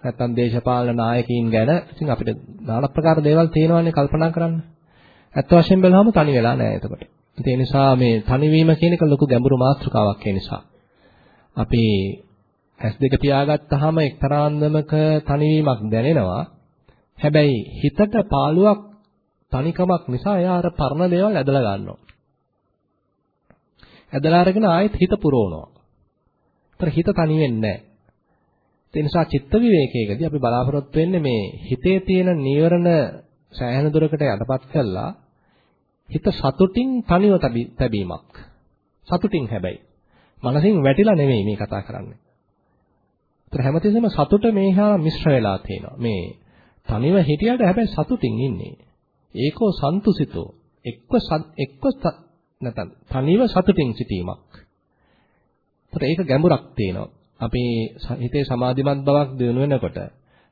නැත්තම් දේශපාලන නායකයින් ගැන ඉතින් අපිට নানা ප්‍රකාර දේවල් තියෙනවානේ කල්පනා කරන්න. ඇත්ත වශයෙන් බැලුවම තනි වෙලා නැහැ එතකොට. ඒ නිසා මේ තනිවීම කියන එක ලොකු ගැඹුරු මාතෘකාවක් ඒ නිසා. අපි ඇස් දෙක පියාගත්තාම එක්තරා අන්දමක තනිවීමක් දැනෙනවා. හැබැයි හිතට පාළුවක් තනිකමක් නිසා එයා අර පරණ දේවල් ඇදලා ගන්නවා. ඇදලා අරගෙන ආයෙත් හිත පුරවනවා. ඒතර හිත තනි වෙන්නේ නැහැ. ඒ නිසා චිත්ත විවේකයකදී අපි බලාපොරොත්තු වෙන්නේ මේ හිතේ තියෙන නීවරණ සෑහෙන දුරකට යටපත් කළා හිත සතුටින් තනිව තැබීමක්. සතුටින් හැබැයි. මනසින් වැටිලා නෙමෙයි මේ කතා කරන්නේ. ඒතර හැමතිස්සෙම සතුට මේහා මිශ්‍ර වෙලා තියෙනවා. මේ තනිව හිටියට හැබැයි සතුටින් ඉන්නේ. ඒකෝ සන්තුසිතෝ එක්ව එක්ව නැත්නම් තනිව සතුටින් සිටීමක්. ඒතර ඒක ගැඹුරක් තියෙනවා. අපේ හිතේ සමාධිමත් බවක් දිනු වෙනකොට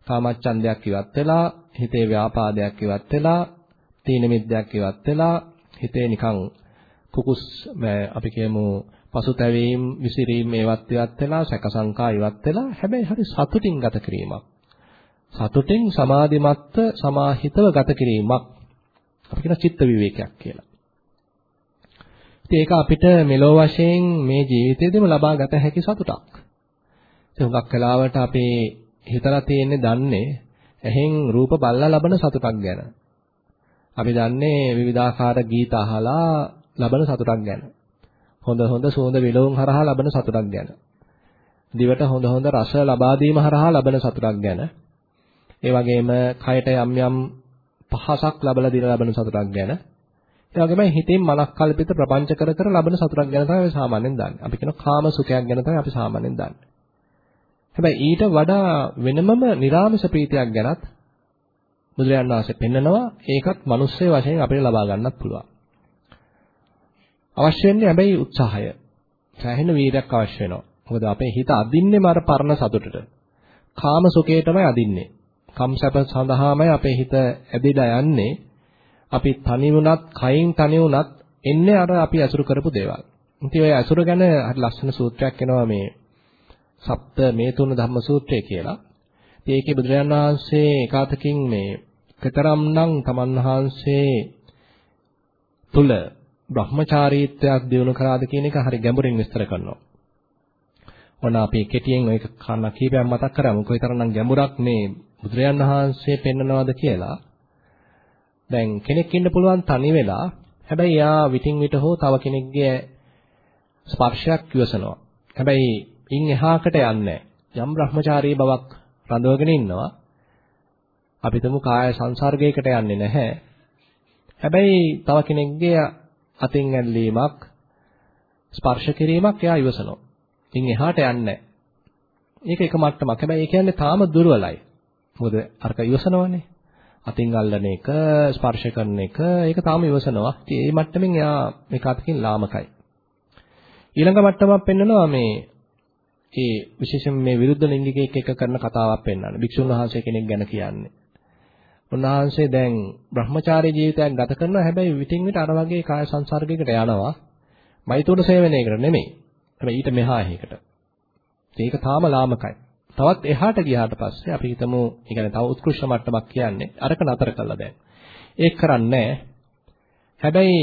කාමච්ඡන්දයක් ඉවත් වෙලා හිතේ ව්‍යාපාදයක් ඉවත් වෙලා තීන මිද්දයක් ඉවත් වෙලා හිතේ නිකන් කුකුස් අපි කියමු පසුතැවීම් විසිරීම් ඒවත් ඉවත් වෙලා සැකසංකා ඉවත් වෙලා හැබැයි හරි සතුටින් ගත කිරීමක් සතුටින් සමාධිමත්ව සමාහිතව ගත කිරීමක් අපි කියන චිත්ත විවේකයක් කියලා. ඉතින් ඒක අපිට මෙලෝ වශයෙන් මේ ජීවිතේදීම ලබා ගත හැකි සතුටක්. ඉතින් හුඟක් වෙලාවට අපේ හිතලා තියෙන්නේ දන්නේ එහෙන් රූප බල්ලා ලබන සතුටක් ගැන. අපි දන්නේ විවිධාකාර ගීත අහලා ලබන සතුටක් ගැන. හොඳ හොඳ සුවඳ විලවුන් හරහා ලබන සතුටක් ගැන. දිවට හොඳ හොඳ රස ලබා දීම හරහා ලබන සතුටක් ගැන. ඒ වගේම කයට යම් යම් පහසක් ලබලා දින ලබන සතුටක් ගැන. ඒ වගේම හිතෙන් මනක් කල්පිත ප්‍රපංච කර කර ලබන සතුටක් ගැන තමයි අපි සාමාන්‍යයෙන් දන්නේ. අපි කියන කාම සුඛයක් ගැන තමයි අපි සාමාන්‍යයෙන් දන්නේ. හැබැයි ඊට වඩා වෙනමම නිර්ාමස ප්‍රීතියක් ගැනත් බුදුරජාන් වහන්සේ පෙන්නනවා ඒකත් මිනිස්සේ වශයෙන් අපිට ලබා ගන්නත් පුළුවන්. අවශ්‍ය වෙන්නේ හැබැයි උත්සාහය. සෑහෙන වීරයක් අවශ්‍ය වෙනවා. මොකද අපේ හිත අදින්නේම අර පරණ සතුටට. කාම සුඛයටමයි අදින්නේ. කම්සප සඳහාමයි අපේ හිත ඇදිලා යන්නේ. අපි තනි වුණත්, කයින් තනි වුණත් එන්නේ අර අපි අසුරු කරපු දේවල්. ඉතින් ඔය අසුර ගැන හරි ලස්සන සූත්‍රයක් එනවා මේ සප්ත මේ තුන ධම්ම සූත්‍රය කියලා. ඒකේ බුදුරජාන් වහන්සේ එකාතකින් මේ කතරම්නම් තමන් වහන්සේ තුල බ්‍රහ්මචාරීත්වයක් දිනු කරාද කියන එක හරි ගැඹුරින් විස්තර කරනවා. ඔන්න අපි කෙටියෙන් ඔයක කන කීපයක් මතක් කරමු. කොයිතරම්නම් ගැඹුරක් මේ බුදුරජාන් වහන්සේ පෙන්නනවාද කියලා. දැන් කෙනෙක් ඉන්න පුළුවන් තනි වෙලා හැබැයි එයා විтин විට හෝ තව කෙනෙක්ගේ ස්පර්ශයක් විවසනවා. හැබැයි ඉන් එහාකට යන්නේ යම් බ්‍රහ්මචාරී බවක් රඳවගෙන ඉන්නවා. අපි තමු කාය සංසර්ගයකට යන්නේ නැහැ. හැබැයි තව කෙනෙක්ගේ අතින් ඇල්ලීමක් ස්පර්ශ කිරීමක් එයා ඉවසනවා. ඉන් එහාට යන්නේ ඒක එක මට්ටමක්. හැබැයි ඒ කියන්නේ තාම දුර්වලයි. මොකද අරක ඉවසනවනේ. අතින් අල්ලන එක, ස්පර්ශ කරන එක, ඒක තාම ඉවසනවා. ඉතින් මේ මට්ටමින් එයා මේක අතකින් ලාමකයි. ඊළඟ මට්ටමක් පෙන්නනවා මේ ඒ විශේෂයෙන් මේ විරුද්ධ ලිංගිකයෙක් එක්ක කරන කතාවක් පෙන්වන්නේ. භික්ෂුන් වහන්සේ කෙනෙක් ගැන කියන්නේ. උන්වහන්සේ දැන් බ්‍රහ්මචාරී ජීවිතයක් ගත කරනවා. හැබැයි විтин විට අර වගේ කාය සංසර්ගයකට යනවා. මෛතුන සේවනයේකට නෙමෙයි. හැබැයි ඊට මෙහා එකකට. ඒක තාම ලාමකයි. තවත් එහාට ගියාට පස්සේ අපි හිතමු, ඒ කියන්නේ තව උත්කෘෂ්ඨ මට්ටමක් කියන්නේ අරක නතර කළා දැන්. ඒක කරන්නේ හැබැයි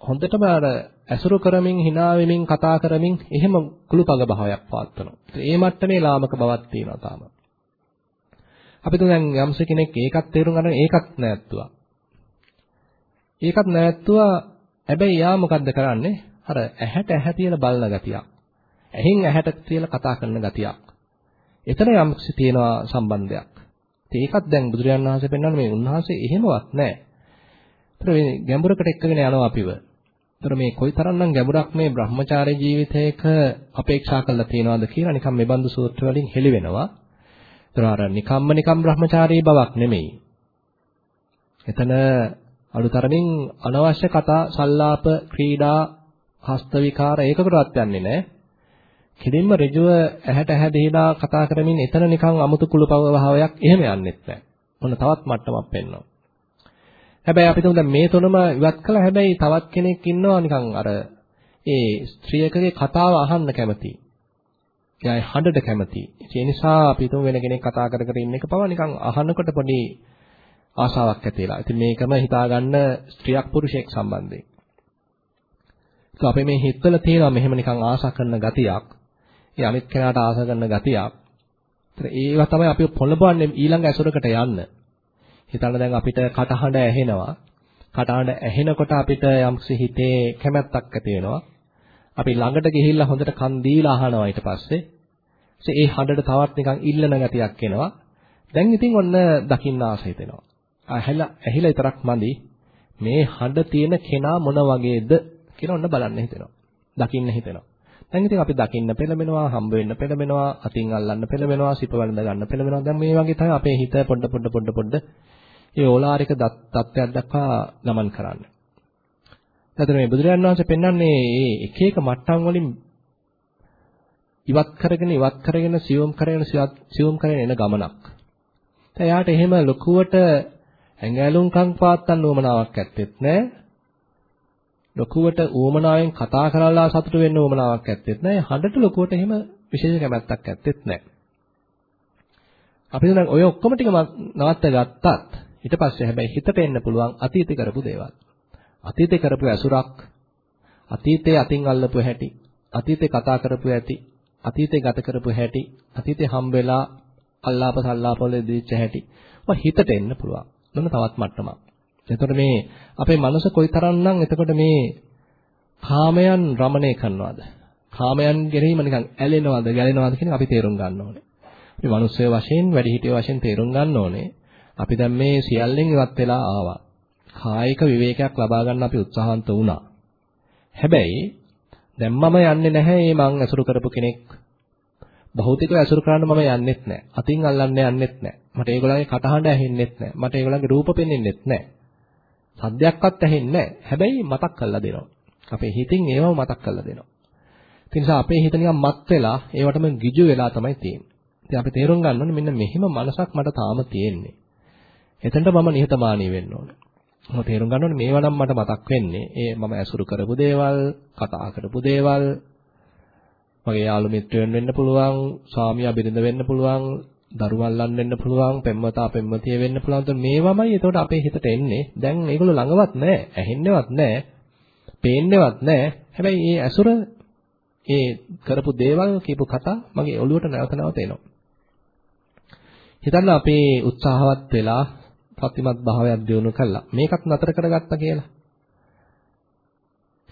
හොඳටම අර ඇසුරු කරමින් hina වෙමින් කතා කරමින් එහෙම කුළුපග භාවයක් පවත්වනවා. ඒ මට්ටමේ ලාමක බවක් තියෙනවා තාම. අපි දැන් යම්ස කෙනෙක් ඒකත් තේරුම් ගන්න ඒකත් නැවැත්තුවා. ඒකත් නැවැත්තුවා හැබැයි යා මොකද්ද කරන්නේ? අර ඇහැට ඇහැ තියලා බලන ගතියක්. ඇහෙන් ඇහැට තියලා කතා කරන ගතියක්. එතන යම්සි තියෙනවා සම්බන්ධයක්. ඒකත් දැන් බුදුරජාණන් වහන්සේ පෙන්වන්නේ මේ උන්වහන්සේ එහෙමවත් නැහැ. ඒතර මේ ගැඹුරකට එක්කගෙන යනවා අපිව. ඒතර මේ කොයිතරම්නම් ගැඹුරක් මේ Brahmachari ජීවිතයක අපේක්ෂා කරලා තියෙනවද කියලා නිකන් මේ බඳු සූත්‍ර වලින් හෙළි වෙනවා. ඒතර අර නිකම්ම නිකම් Brahmachari බවක් නෙමෙයි. එතන අලුතරමින් අනවශ්‍ය කතා, සල්ලාප, ක්‍රීඩා, හස්ත විකාර ඒකකටවත් යන්නේ නැහැ. කෙලින්ම ඍජුව ඇහැට ඇහැ දෙහිලා කතා කරමින් එතන නිකන් අමුතු කුළුපව භාවයක් එහෙම යන්නෙත් නැහැ. මොන තවත් මට්ටමක් පෙන්වනවා. හැබැයි අපි තුමු දැන් මේ තුනම ඉවත් කළා හැබැයි තවත් කෙනෙක් ඉන්නවා නිකන් අර ඒ ස්ත්‍රියකගේ කතාව අහන්න කැමති. එයා හඬට කැමති. ඒ නිසා අපි තුමු වෙන කෙනෙක් කතා කර කර ඉන්න එක පවා නිකන් අහනකොට පොඩි ආසාවක් ඇති වෙලා. ඉතින් මේකම හිතාගන්න ස්ත්‍රියක් පුරුෂයෙක් සම්බන්ධයෙන්. ඒක අපේ මේ හිතවල තියෙනවා මෙහෙම නිකන් ආසා කරන ගතියක්. ඒ අනිත් කෙනාට ආසා කරන ගතියක්. ඒතර ඒවා තමයි අපි පොළඹවන්නේ ඊළඟ ඇසුරකට යන්න. හිතන්න දැන් අපිට කටහඬ ඇහෙනවා. කටහඬ ඇහෙනකොට අපිට යම්කිසි හිතේ කැමැත්තක් ඇති වෙනවා. අපි ළඟට ගිහිල්ලා හොඳට කන් දීලා අහනවා ඊට පස්සේ. ඒ හඬට තවත් නිකන් ඉල්ලන ගතියක් එනවා. දැන් ඉතින් ඔන්න දකින්න ආස හිතෙනවා. ඇහිලා ඇහිලා විතරක් මදි. මේ හඬ තියෙන කෙනා මොන වගේද කියලා ඔන්න බලන්න හිතෙනවා. දකින්න හිතෙනවා. දැන් ඉතින් අපි දකින්න පෙළඹෙනවා, හම්බ වෙන්න පෙළඹෙනවා, අතින් අල්ලන්න පෙළඹෙනවා, සිප වළඳ ගන්න පෙළඹෙනවා. දැන් මේ වගේ තමයි අපේ හිත පොඩ පොඩ පොඩ පොඩ ඒ ඕලාරික தත්ත්වයක් දක්වා ගමන් කරන්නේ. එතන මේ බුදුරජාණන් වහන්සේ පෙන්වන්නේ මේ එක එක මට්ටම් වලින් ඉවත් කරගෙන ඉවත් කරගෙන සියුම් කරගෙන සියුම් කරගෙන එන ගමනක්. දැන් යාට එහෙම ලොකුවට ඇඟැලුම් කම් පාත්තන්න උවමනාවක් ඇත්තෙත් නැහැ. ලොකුවට උවමනාවෙන් කතා කරලා සතුට වෙන්න උවමනාවක් ඇත්තෙත් නැහැ. හඬට ලොකුවට එහෙම විශේෂ කැමැත්තක් ඇත්තෙත් නැහැ. අපි දැන් ඔය ඔක්කොම ටික නවත්ත ගත්තත් ඊට පස්සේ හැබැයි හිතට එන්න පුළුවන් අතීතේ කරපු දේවල්. අතීතේ කරපු ඇසුරක්, අතීතේ අතින් අල්ලපු හැටි, අතීතේ කතා කරපු ඇති, අතීතේ ගත කරපු හැටි, අතීතේ හම්බෙලා අල්ලාප සල්ලාප වල දීච්ච හැටි. ඔය හිතට එන්න පුළුවන්. මොන තවත් මට්ටමක්. එතකොට මේ අපේ මනස කොයිතරම්නම් එතකොට මේ කාමයන් රමණය කරනවද? කාමයන් ගෙරීම නිකන් ඇලෙනවද, ගැලෙනවද කියන අපි තේරුම් ගන්න ඕනේ. මේ මිනිස්සු වශයෙන්, වැඩිහිටිය වශයෙන් තේරුම් ගන්න ඕනේ. අපි දැන් මේ සියල්ලෙන් ඉවත් වෙලා ආවා. කායික විවේකයක් ලබා ගන්න අපි උත්සාහන්ත වුණා. හැබැයි දැන් මම යන්නේ නැහැ මේ මං ඇසුරු කරපු කෙනෙක් භෞතිකව ඇසුරු කරන්න මම යන්නෙත් නැහැ. අතින් අල්ලන්න යන්නෙත් නැහැ. මට ඒගොල්ලන්ගේ කටහඬ ඇහෙන්නෙත් නැහැ. මට ඒගොල්ලන්ගේ රූප පෙන්වෙන්නෙත් නැහැ. සද්දයක්වත් ඇහෙන්නේ නැහැ. හැබැයි මතක් කරලා දෙනවා. අපේ හිතින් ඒවම මතක් කරලා දෙනවා. ඒ නිසා අපේ හිත නිකන් මත් වෙලා ඒවටම ගිජු වෙලා තමයි තියෙන්නේ. ඉතින් අපි තේරුම් ගන්න ඕනේ මෙන්න මෙහිම මනසක් මට තාම තියෙන්නේ. එතනට මම නිහතමානී වෙන්න ඕනේ. මම තේරුම් ගන්න ඕනේ මේවා නම් මට මතක් වෙන්නේ. ඒ මම ඇසුරු කරපු දේවල්, කතා කරපු දේවල්, මගේ යාළු මිත්‍රයන් වෙන්න පුළුවන්, ස්වාමියා බිරිඳ වෙන්න පුළුවන්, දරුවල්ලන් වෙන්න පුළුවන්, පෙම්වතා පෙම්වතිය වෙන්න පුළුවන්. මේවමයි එතකොට අපේ හිතට එන්නේ. දැන් ඒගොල්ලෝ ළඟවත් නැහැ, ඇහෙන්නේවත් නැහැ, පේන්නේවත් නැහැ. හැබැයි මේ ඇසුර ඒ කරපු දේවල් කියපු කතා මගේ ඔළුවට නැවත නැවත එනවා. හිතන්න අපේ උත්සාහවත් වෙලා ප්‍රතිමත් භාවයක් දිනු කළා. මේකත් නතර කරගත්තා කියලා.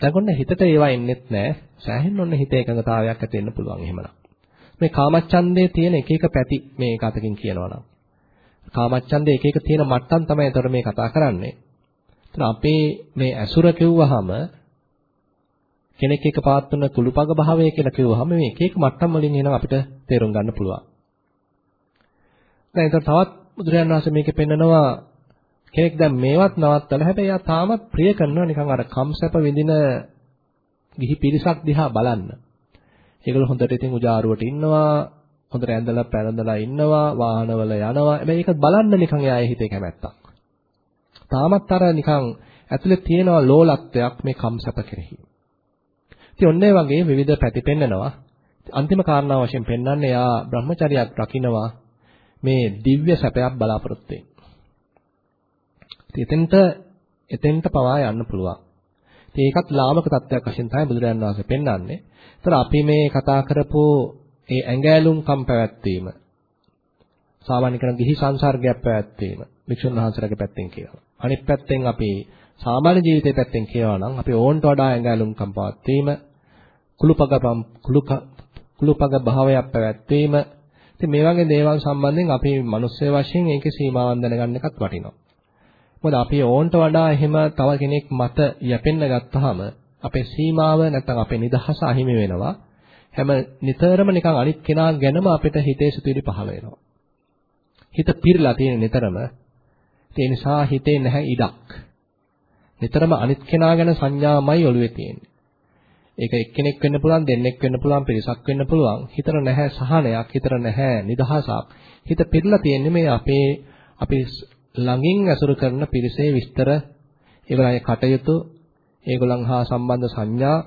දැන් හිතට ඒවා එන්නෙත් නැහැ. සෑහෙන්න ඔන්න හිතේ එකඟතාවයක් ඇති වෙන්න පුළුවන් එහෙමනම්. මේ කාමච්ඡන්දේ තියෙන එක එක පැති මේ කතකින් කියනවා නම්. කාමච්ඡන්දේ එක එක තියෙන මට්ටම් තමයි ඒතර මේ කතා කරන්නේ. එතන අපේ මේ ඇසුර කිව්වහම කෙනෙක් එක පාත්තුන කුළුපග භාවය කියලා කිව්වහම මේ එක එක මට්ටම් වලින් එනවා අපිට තේරුම් ගන්න පුළුවන්. දැන් ඒතර තවත් බුදුරජාණන් වහන්සේ මේකේ පෙන්නනවා කෙනෙක් දැන් මේවත් නවත්තලා හැබැයි එයා තාමත් ප්‍රිය කරනවා නිකන් අර කම්සැප විඳින ගිහි පිරිසක් දිහා බලන්න. ඒගොල්ලෝ හොඳට ඉතින් උජාරුවට ඉන්නවා, හොඳට ඇඳලා පැළඳලා ඉන්නවා, වාහනවල යනවා. හැබැයි ඒක බලන්න නිකන් එයාගේ හිතේ කැමැත්තක්. තාමත් අර නිකන් ඇතුලේ තියෙනවා ලෝලත්වයක් මේ කම්සැප කෙරෙහි. ඉතින් ඔන්න වගේ විවිධ පැති පෙන්නනවා. අන්තිම කාරණාව වශයෙන් පෙන්වන්නේ එයා Brahmacharyaක් රකින්නවා මේ දිව්‍ය සැපයක් බලාපොරොත්තු වෙන්නේ. එතෙන්ට එතෙන්ට පවා යන්න පුළුවන්. ඉතින් ඒකත් ලාමක තත්ත්වයක් වශයෙන් තමයි බුදුරජාණන් වහන්සේ පෙන්වන්නේ. ඒතර අපි මේ කතා කරපු ඒ ඇඟෑලුම්කම් පැවැත්වීම සාමාන්‍ය කරන ගිහි සංසර්ගයක් පැවැත්වීම වික්ෂුන් වහන්සේලාගේ පැත්තෙන් කියනවා. අනිත් පැත්තෙන් අපි සාමාන්‍ය ජීවිතයේ පැත්තෙන් කියනවා නම් අපි ඕන්ට වඩා ඇඟෑලුම්කම් පවත්වීම කුළුපගම් කුළුපග භාවයක් පැවැත්වීම ඉතින් මේ වගේ දේවල් සම්බන්ධයෙන් අපි මිනිස්සු වශයෙන් ඒකේ සීමාවන් දැනගන්න එකත් වටිනවා. මොකද අපි ඕන්ට වඩා එහෙම තව කෙනෙක් මත යැපෙන්න ගත්තාම අපේ සීමාව නැත්නම් අපේ නිදහස අහිමි වෙනවා. හැම නිතරම නිකන් අනිත් කෙනා ගැනම අපිට හිතේ සිතුවිලි පහළ වෙනවා. හිත පිරලා තියෙන නිතරම. ඒ නිසා හිතේ නැහැ ඉඩක්. නිතරම අනිත් කෙනා ගැන සංඥාමයි ඔළුවේ තියෙන්නේ. ඒක එක්කෙනෙක් වෙන්න පුළුවන්, දෙන්නෙක් වෙන්න පුළුවන්, පිරිසක් වෙන්න පුළුවන්. හිතර නැහැ සහනයක්, හිතර නැහැ නිදහසක්. හිත පිරලා තියෙන්නේ මේ අපේ අපි ළඟින් ඇසුරු කරන පිරිසේ විස්තර ඒගොල්ලන්ගේ කටයුතු ඒගොල්ලන් හා සම්බන්ධ සංඥා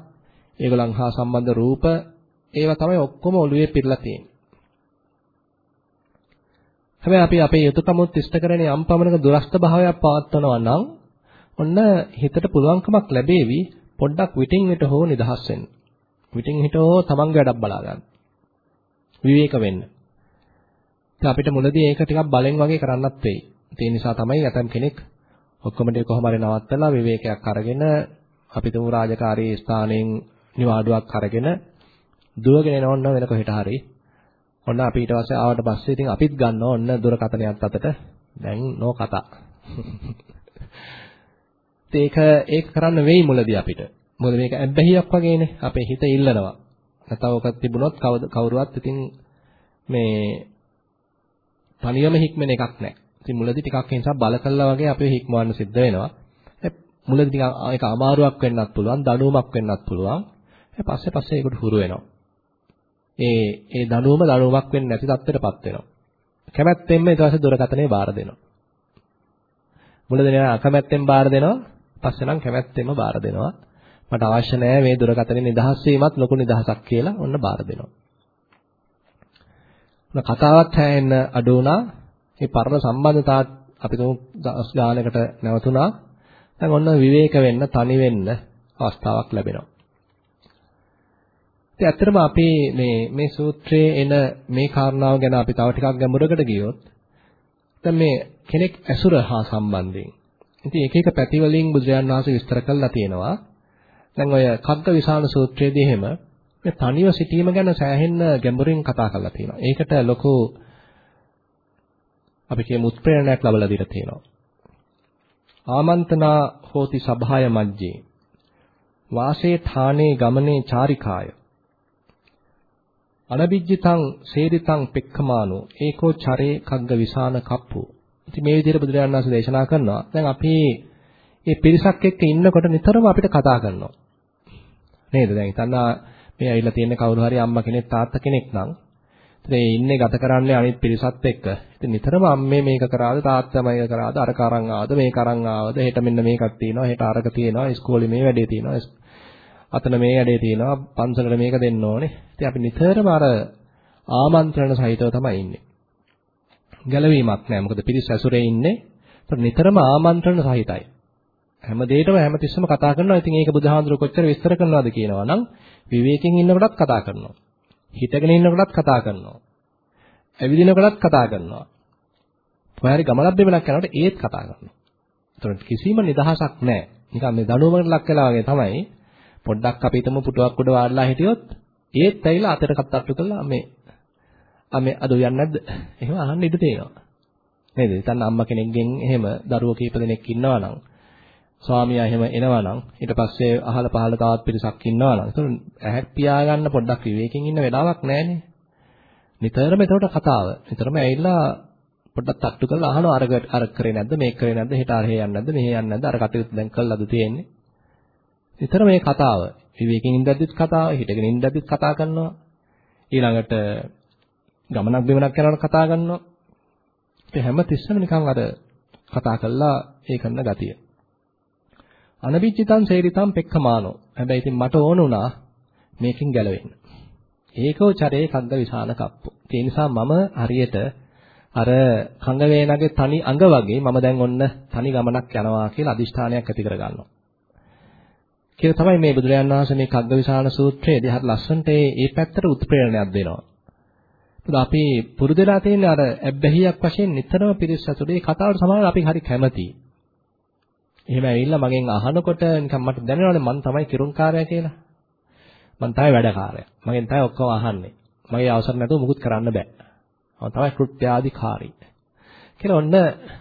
ඒගොල්ලන් හා සම්බන්ධ රූප ඒවා තමයි ඔක්කොම ඔළුවේ පිරලා තියෙන්නේ. හැබැයි අපි අපේ යුතුයකමුත් ඉෂ්ට කරන්නේ යම් පමණක දුරස්ත භාවයක් පවත්වනවා නම් ඔන්න හිතට පුළුවන්කමක් ලැබේවි පොඩ්ඩක් විටින් විට හෝ නිදහස් වෙන්න. විටින් හිට හෝ තමන්ගේ වැඩක් බලා ගන්න. විවේක වෙන්න. ඉතින් අපිට මුලදී ඒක ටිකක් බලෙන් වගේ කරන්නත් වෙයි. ඒ නිසා තමයි ඇතම් කෙනෙක් ඔක්කොම ටික කොහොම හරි නවත්තලා විවේකයක් අරගෙන අපි තුමු රාජකාරී ස්ථානයෙන් නිවාඩුවක් අරගෙන දුවගෙන එනවන්න වෙන කොහෙට හරි. ඔන්න අපි ඊට පස්සේ ආවට පස්සේ ඉතින් අපිත් ගන්නවා ඔන්න දුරකථනයක් අතට. දැන් නෝ කතා. ඒක ඒක කරන්න වෙයි මුලදී අපිට. මොකද මේක ඇබ්බැහියක් වගේනේ. අපේ හිත ඉල්ලනවා. නැත්නම් ඔක තිබුණොත් කවුරුවත් ඉතින් මේ තනියම හික්මෙන එකක් නැහැ. ඉතින් මුලදී ටිකක් ඒ නිසා බල කළා වගේ අපේ හික්මවන්න සිද්ධ වෙනවා. මුලදී ටිකක් ඒක අමාරුවක් වෙන්නත් පුළුවන්, දඩුවමක් වෙන්නත් පුළුවන්. පස්සේ පස්සේ ඒකට හුරු වෙනවා. ඒ ඒ දඩුවම දඩුවමක් වෙන්නේ නැති තත්ත්වයටපත් වෙනවා. කැමැත්තෙන්ම ඊට පස්සේ දුරකතනේ බාර දෙනවා. මුලදී නෑ අකමැත්තෙන් බාර දෙනවා. පස්සේ නම් කැමැත්තෙන්ම බාර දෙනවා. මට අවශ්‍ය නෑ මේ දුරකතනේ නිදහස් වීමත් ලොකු නිදහසක් කියලා ඔන්න බාර දෙනවා. ඔන්න කතාවත් හැෙන්න අඩු වුණා. මේ පරණ සම්බන්ධතා අපි තුමු දවස් ගානකට නැවතුණා. දැන් ඔන්න විවේක වෙන්න, තනි වෙන්න අවස්ථාවක් ලැබෙනවා. ඉතින් ඇත්තටම අපි මේ මේ සූත්‍රයේ එන මේ කාරණාව ගැන අපි තව ටිකක් ගැඹුරකට ගියොත් දැන් මේ කෙනෙක් ඇසුර හා සම්බන්ධයෙන් ඉතින් එක එක පැති වලින් බුදුරජාණන් වහන්සේ විස්තර කළා තියෙනවා. දැන් ඔය කග්ග විසාන සූත්‍රයේදී එහෙම මේ තනිව සිටීම ගැන සෑහෙන්න ගැඹුරින් කතා කරලා තියෙනවා. ඒකට ලොකු අපි කියමු උත්ප්‍රේරණයක් ලැබලා දීලා තියෙනවා. ආමන්ත්‍රණා හෝති සභාය මජ්ජේ වාසේ ථානේ ගමනේ චාරිකාය අනබිජ්ජිතං සේරිතං පෙක්ඛමානෝ ඒකෝ චරේ කග්ග විසාන කප්පෝ ඉතින් මේ විදිහට බුදුරජාණන් වහන්සේ දේශනා කරනවා දැන් අපි මේ පිරිසක් එක්ක ඉන්නකොට නිතරම අපිට කතා කරනවා නේද දැන් හිතන්න මේ ඇවිල්ලා තියෙන කවුරු හරි අම්මා කෙනෙක් තාත්තා කෙනෙක් නම් ඉතින් ඒ ඉන්නේ ගත කරන්නේ අනිත් පිරිසත් එක්ක. ඉතින් නිතරම අම්මේ මේක කරාද තාත්තා මේක කරාද අර කරන් ආවද මේක කරන් ආවද හෙට මෙන්න මේකක් තියෙනවා හෙට අරක තියෙනවා ඉස්කෝලේ මේ වැඩේ තියෙනවා අතන මේ වැඩේ තියෙනවා පන්සලට මේක දෙන්න ඕනේ. ඉතින් අපි නිතරම අර ආමන්ත්‍රණ සහිතව තමයි ඉන්නේ. ගැළවීමක් නැහැ. මොකද පිරිස් ඇසුරේ ඉන්නේ. නිතරම ආමන්ත්‍රණ සහිතයි. හැම දෙයකම හැමතිස්සම කතා කරනවා. ඉතින් ඒක බුදුහාඳුර කොච්චර විස්තර කරනවද කියනවා නම් විවේකයෙන් ඉන්නකොටත් කතා කරනවා. හිටගෙන ඉන්නකොටත් කතා කරනවා. ඇවිදිනකොටත් කතා කරනවා. කොහේ හරි ගමනක් බෙමනක් යනකොට ඒත් කතා කරනවා. ඒතකොට කිසිම නිදහසක් නැහැ. නිකන් මේ දනුවමකට ලක් කළා වගේ තමයි. පොඩ්ඩක් අපි හිතමු පුටුවක් උඩ වාඩිලා හිටියොත් ඒත් ඇවිල්ලා අතට කත්තට්ටු කරලා මේ අමේ අද යන්නේ නැද්ද? එහෙම අහන්න ඉඩ තියෙනවා. නේද? හිතන්න අම්මා කෙනෙක්ගෙන් එහෙම දරුවෝ කීප දෙනෙක් ඉන්නවා නම් ස්වාමියා එහෙම එනවනම් ඊට පස්සේ අහල පහල තවත් පිරිසක් ඉන්නවනම් ඒක ඇහැක් පියාගන්න පොඩ්ඩක් විවේකයෙන් ඉන්න වෙලාවක් නැහැනේ. නිතරම ඒකට කතාව. නිතරම ඇවිල්ලා පොඩ්ඩක් තට්ටු කරලා අහනවා අර අර කරේ නැද්ද මේක කරේ නැද්ද හෙට අර හේ යන්නේ නැද්ද මෙහෙ යන්නේ නැද්ද අර කටයුතු දැන් කළාද තියෙන්නේ. නිතර මේ කතාව. විවේකයෙන් ඉඳද්දිත් කතාව, හිටගෙන ඉඳද්දිත් කතා කරනවා. ඊළඟට ගමනක් බිමනක් යනකොට කතා කරනවා. ඒ හැම තිස්සම නිකන් අර කතා කරලා ඒ කරන ගතිය. අනවිජ්ජිතං සේරිතං පෙක්ඛමානෝ. හැබැයි ඉතින් මට ඕන වුණා මේකෙන් ගැලවෙන්න. ඒකෝ චරේ කග්ග විසාන කප්පෝ. ඒ නිසා මම හරියට අර කංග වේනගේ තනි අඟ වගේ මම දැන් ඔන්න තනි ගමනක් යනවා කියලා අදිෂ්ඨානයක් ඇති කරගන්නවා. කියලා තමයි මේ බුදුරජාණන් වහන්සේ මේ කග්ගවිසාන සූත්‍රයේදී හරි ලස්සනට මේ පැත්තට උත්ප්‍රේරණයක් දෙනවා. මොකද අපි පුරුදු වෙලා තියෙන අර ඇබ්බැහියක් වශයෙන් නිතරම පිරිස් ඇතුලේ කතාවට සමානව අපි හරි කැමතියි. එහෙම ඇවිල්ලා මගෙන් අහනකොට නිකන් මට දැනෙනවනේ මං තමයි කිරුම්කාරයා කියලා. මං තමයි වැඩකාරයා. මගෙන් තමයි ඔක්කොම අහන්නේ. මගේ අවසර නැතුව මුකුත් කරන්න බෑ. මම තමයි කෘත්‍යාධිකාරී. කියලා ඔන්න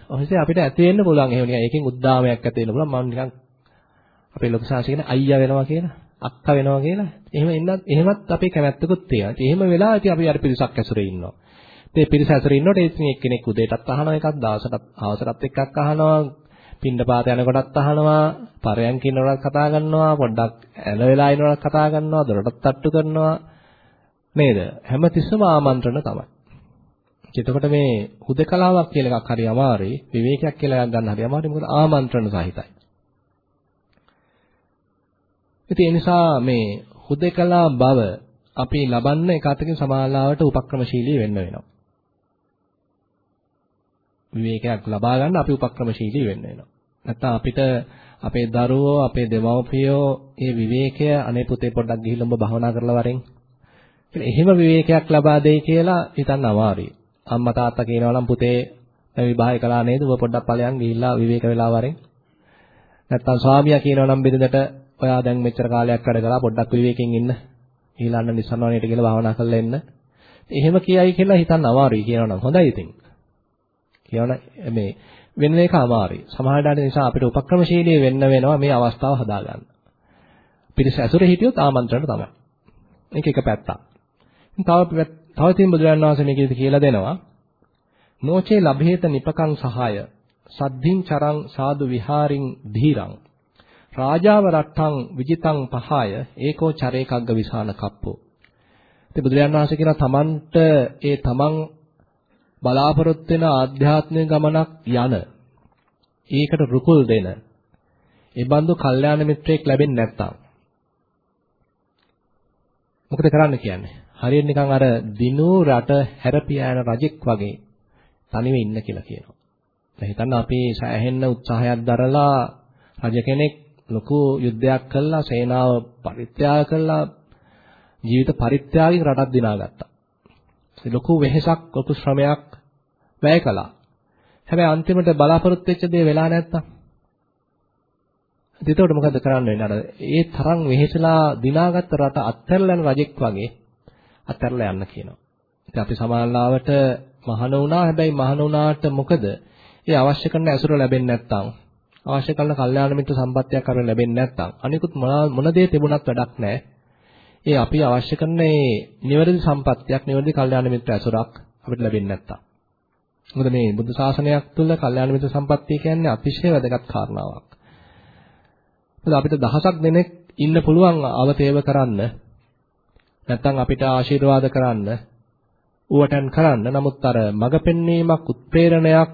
ඔහොසේ අපිට ඇති වෙන්න පුළුවන්. එහෙම නිකන් ඒකෙන් උද්දාමයක් ඇති වෙන්න පුළුවන්. මම නිකන් අපේ ලොකු ශාසිකන අයියා වෙනවා කියලා, අක්කා වෙනවා කියලා. එහෙම එන්නත් එහෙමත් අපේ කැමැත්තකුත් තියෙනවා. එහෙම වෙලා ඉතින් අපි අර පිරිසක් ඇසුරේ ඉන්නවා. ඉතින් පිරිස ඇසුරේ ඉන්නකොට ඉතින් එක්කෙනෙක් උදේටත් අහනවා එකක්, දවසටත් හවසටත් එකක් අහනවා, පින්ඩපාත යනකොටත් අහනවා, පරයන් කිනනකොටත් කතා කරනවා, පොඩ්ඩක් ඇල වෙලා ඉනකොටත් කතා කරනවා, දොරටත් තට්ටු කරනවා. නේද? හැමතිස්සම ආමන්ත්‍රණ තමයි. එතකොට මේ හුදකලාවක් කියලා එකක් හරි අමාරුයි, විවේකයක් කියලා එකක් ගන්න හරි අමාරුයි. මොකද ආමන්ත්‍රණ සහිතයි. ඉතින් ඒ නිසා මේ හුදකලා බව අපි ලබන්න එක අතකින් සමාලාවට උපක්‍රමශීලී වෙන්න වෙනවා. විවේකයක් ලබා ගන්න අපි උපක්‍රමශීලී වෙන්න වෙනවා. නැත්තම් අපිට අපේ දරුවෝ අපේ දෙමව්පියෝ මේ විවේකය අනේ පුතේ පොඩ්ඩක් ගිහිල්ලා ඔබ භාවනා කරලා වරෙන්. එහෙම විවේකයක් ලබා දෙයි කියලා හිතන්න අමාරුයි. අම්මා තාත්තා කියනවා නම් පුතේ දැන් විවාහය කළා නේද? ඔබ පොඩ්ඩක් ඵලයන් ගිහිල්ලා විවේක වෙලා වරෙන්. නැත්තම් ස්වාමියා කියනවා නම් බිරිඳට ඔයා දැන් මෙච්චර කාලයක් වැඩ කරා පොඩ්ඩක් විවේකයෙන් ඉන්න. ඊළඟ නිසන්වණේට කියලා භාවනා කරලා එන්න. එහෙම කියයි කියලා හිතන්න අමාරුයි කියනවනම් හොඳයි ඉතින්. කියවන මේ වෙන එක අමාරුයි. සමහරවිට නිසා අපිට උපක්‍රමශීලී වෙන්න වෙනවා මේ අවස්ථාව හදාගන්න. පිරිස ඇසුරේ හිටියොත් ආමන්ත්‍රණ තමයි. මේක එක පැත්තක්. තව තව තින් බුදුරජාණන් වහන්සේ මේකෙදි කියලා දෙනවා. නොචේ ලභේත නිපකං සහාය සද්ධින් චරං සාදු විහාරින් ධීරං රාජාව රට්ටං විජිතං පහාය ඒකෝ චරේකග්ග විසාන කප්පෝ. ඉතින් බුදුරජාණන් වහන්සේ කියන තමන්ට ඒ තමන් බලාපොරොත්තු වෙන ආධ්‍යාත්මික ගමනක් යන ඒකට රුකුල් දෙන ඒ බඳු කල්යාණ මිත්‍රයෙක් ලැබෙන්නේ නැත්තම් මොකද කරන්න කියන්නේ? හරියට නිකන් අර දිනු රට හැරපියාන රජෙක් වගේ තනිව ඉන්න කියලා කියනවා. දැන් හිතන්න අපි සෑහෙන්න උත්සාහයක් දරලා රජ කෙනෙක් ලොකු යුද්ධයක් කළා සේනාව පරිත්‍යාග කළා ජීවිත පරිත්‍යාගයෙන් රටක් දිනාගත්තා. ඒ ලොකු වෙහෙසක් ලොකු ශ්‍රමයක් වැය කළා. හැබැයි අන්තිමට බලාපොරොත්තු වෙච්ච දේ වෙලා නැත්තම් එතකොට මොකද කරන්න වෙන්නේ? අර ඒ තරම් වෙහෙසලා දිනාගත්ත රට අත්හැරලා යන රජෙක් වගේ අත්හැරලා යන්න කියනවා. ඉතින් අපි සමාජලාවට මහාන වුණා. හැබැයි මහාන වුණාට මොකද? ඒ අවශ්‍ය කරන ඇසුර ලැබෙන්නේ නැත්නම් අවශ්‍ය කරන කල්යාණ මිත්‍ර සම්පත්තියක් කරගෙන ලැබෙන්නේ නැත්නම් අනිකුත් මොන දේ තිබුණත් වැඩක් නැහැ. ඒ අපි අවශ්‍ය කරන මේ නිවැරදි සම්පත්තියක්, නිවැරදි කල්යාණ මිත්‍ර ඇසුරක් අපිට ලැබෙන්නේ නැත්නම්. මොකද මේ බුද්ධ ශාසනයක් තුළ කල්යාණ මිත්‍ර සම්පත්තිය කියන්නේ අතිශය වැදගත් කාරණාවක්. මොකද අපිට දහසක් දෙනෙක් ඉන්න පුළුවන් අවතේව කරන්න. නැත්නම් අපිට ආශිර්වාද කරන්න, උවටන් කරන්න. නමුත් අර මඟ පෙන්වීමක්, උත්ප්‍රේරණයක්,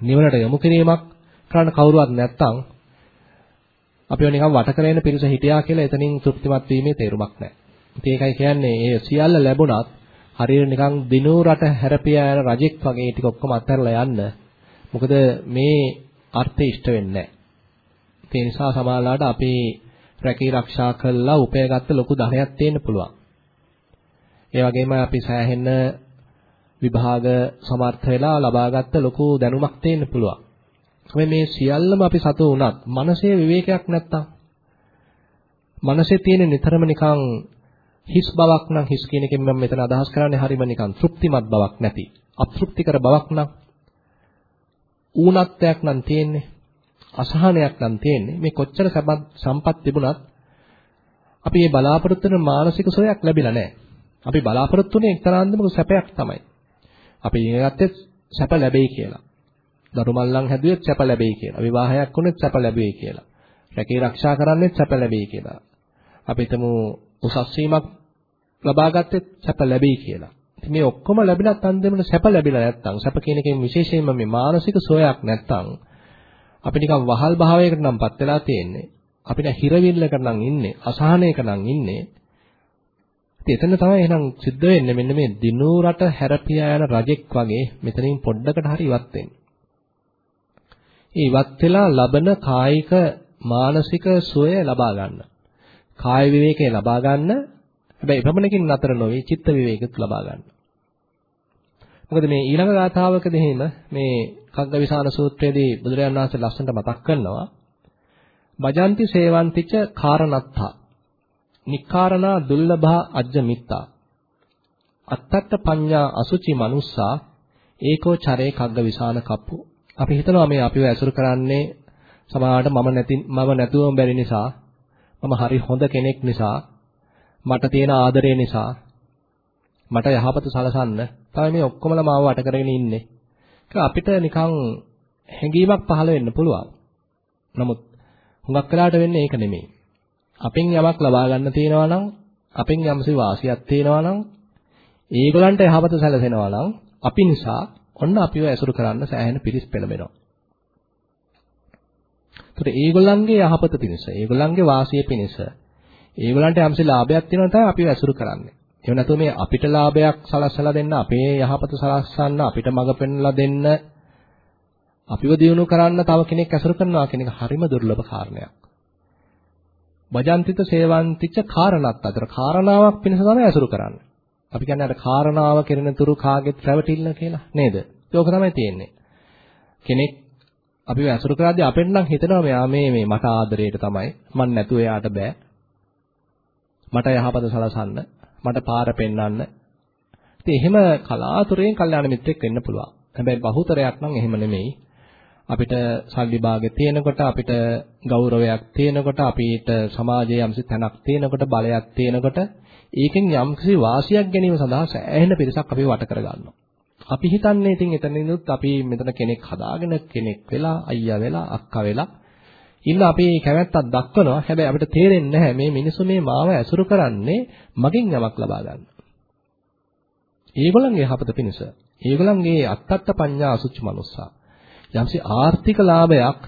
නිවනට යොමු කිරීමක් කරන්න කවුරුවත් නැත්නම් අපිව නිකන් වට කරගෙන පිරිස හිටියා කියලා එතනින් තෘප්තිමත් වීමේ තේරුමක් නැහැ. ඒකයි කියන්නේ මේ සියල්ල ලැබුණත් හරියට නිකන් දිනු රට හැරපියා යන රජෙක් වගේ ටික ඔක්කොම අත්හැරලා යන්න. මොකද මේ අර්ථය ඉෂ්ට වෙන්නේ නැහැ. ඒ නිසා සමාජලාට අපි රැකී ආරක්ෂා කළා උපයගත්ත ලොකු ධනයක් තියෙන්න පුළුවන්. ඒ වගේම අපි සෑහෙන විභාග සමර්ථ වෙලා ලබාගත්ත ලොකු දැනුමක් තියෙන්න පුළුවන්. හැබැයි මේ සියල්ලම අපි සතු වුණත් මනසේ විවේකයක් නැත්තම් මනසේ තියෙන නිතරම නිකන් හිස් බවක් නම් හිස් කියන එකෙන් මම මෙතන අදහස් කරන්නේ හරිම නිකන් තෘප්තිමත් බවක් නැති අතෘප්තිකර බවක් නම් ඌනත්වයක් නම් තියෙන්නේ අසහනයක් නම් තියෙන්නේ මේ කොච්චර සම්පත් තිබුණත් අපි මේ බලාපොරොත්තු වෙන මානසික සුවයක් ලැබිලා නැහැ. අපි බලාපොරොත්තු වෙන එක්තරා අන්දමක සැපයක් තමයි. අපි ඉගෙනගත්තේ සැප ලැබෙයි කියලා. දරුමල්ලන් හැදුවෙත් සැප ලැබෙයි කියලා. විවාහයක් වුණෙත් සැප ලැබෙයි කියලා. රැකී ආරක්ෂා කරන්නෙත් සැප ලැබෙයි කියලා. අපි හිතමු උසස් වීමක් ලබා ගත්තෙත් සැප ලැබෙයි කියලා. ඉතින් මේ ඔක්කොම ලැබිලත් අන්තිමට සැප ලැබිලා නැත්තම් සැප කියන එකෙන් විශේෂයෙන්ම මේ මානසික සෝයක් නැත්තම් අපි නිකන් වහල් භාවයකට නම්පත් වෙලා තියෙන්නේ. අපිට හිරවිල්ලකට නම් ඉන්නේ, අසහනයක නම් ඉන්නේ. ඉතින් එතන තමයි එහෙනම් සිද්ධ වෙන්නේ මෙන්න මේ දිනු රට හැරපියා යන රජෙක් වගේ මෙතනින් පොඩ්ඩකට හරි ඉවත් වෙන්න. ඒ ඉවත් වෙලා ලබන කායික මානසික සුවය ලබා ගන්න. කාය විවේකය ලබා ගන්න. හැබැයි එපමණකින් නතර නොවේ චිත්ත විවේකෙත් ලබා ගන්න. මොකද මේ ඊළඟ ගාථාවකදී එහෙම මේ කග්ගවිසාන සූත්‍රයේදී බුදුරජාණන් වහන්සේ ලස්සනට මතක් කරනවා භජಂತಿ සේවಂತಿච කාරණත්තා නික්කාරණා දුල්ලභා අජ්ජ මිත්තා අත්තත්ත පඤ්ඤා අසුචි මනුස්සා ඒකෝ චරේ කග්ගවිසාන කප්පු අපි හිතනවා මේ අපිව ඇසුරු කරන්නේ සමහරවිට මම නැති මම නැතුවම බැරි නිසා මම හරි හොඳ කෙනෙක් නිසා මට තියෙන ආදරය නිසා මට යහපත සලසන්න තමයි මේ ඔක්කොමලා මාව වට කරගෙන ඉන්නේ. ඒක අපිට නිකන් හැඟීමක් පහළ වෙන්න පුළුවන්. නමුත් හුඟක් වෙලාට වෙන්නේ ඒක නෙමෙයි. අපෙන් යමක් ලබා ගන්න තියෙනවා නම් අපෙන් යම්සි වාසියක් තියෙනවා නම් ඒගොල්ලන්ට යහපත සැලසෙනවා නම් අපි නිසා ඔන්න අපිව ඇසුරු කරන්න සෑහෙන පිරිස් පෙළඹෙනවා. ඒතර ඒගොල්ලන්ගේ යහපත පිණිස, ඒගොල්ලන්ගේ වාසිය පිණිස, ඒගොල්ලන්ට යම්සි ලාභයක් තියෙනවා තමයි අපිව ඇසුරු කරන්නේ. එහෙම නැතුව මේ අපිට ලාභයක් සලස්සලා දෙන්න, අපේ යහපත සලස්සන්න, අපිට මඟ පෙන්වලා දෙන්න, අපිව දියුණු කරන්න තව කෙනෙක් ඇසුරු කරනවා කියන එක හරිම දුර්ලභ කාරණයක්. වජන්තිත සේවන්තිච්ච කාරණාත් අතර කාරණාවක් පිණිස තමයි ඇසුරු කරන්නේ. අපි කියන්නේ අර කාරණාව කෙරෙන තුරු කාගෙත් රැවටිල්ල කියලා නේද? ඒක තමයි තියෙන්නේ. කෙනෙක් අපිව ඇසුරු කරද්දී අපෙන් නම් හිතනවා මෙයා මේ මේ මට ආදරයට තමයි. මන් නැතුව එයාට බෑ. මට යහපත සලසන්න, මට පාර පෙන්වන්න. ඉතින් එහෙම කලාතුරෙන් කල්යාණ මිත්‍රෙක් වෙන්න පුළුවන්. හැබැයි බහුතරයක් නම් එහෙම නෙමෙයි. අපිට සල්ලි භාගෙ තියෙනකොට අපිට ගෞරවයක් තියෙනකොට අපිට සමාජයේ යම්සි තැනක් තියෙනකොට බලයක් තියෙනකොට ඒකෙන් යම්කිසි වාසියක් ගැනීම සඳහා සෑහෙන පිරිසක් අපි වට කරගන්නවා. අපි හිතන්නේ ඉතින් එතන ඉඳුත් අපි මෙතන කෙනෙක් හදාගෙන කෙනෙක් වෙලා අයියා වෙලා අක්කා වෙලා ඉන්න අපි කැමැත්තක් දක්වනවා. හැබැයි අපිට තේරෙන්නේ නැහැ මේ මිනිස්සු මේ මාව ඇසුරු කරන්නේ මගෙන් යමක් ලබා ගන්න. ඒගොල්ලන්ගේ යහපත පිණිස. ඒගොල්ලන්ගේ අත්තත්ත පඤ්ඤා අසුචි මනුස්සා. යම්සි ආර්ථික ලාභයක්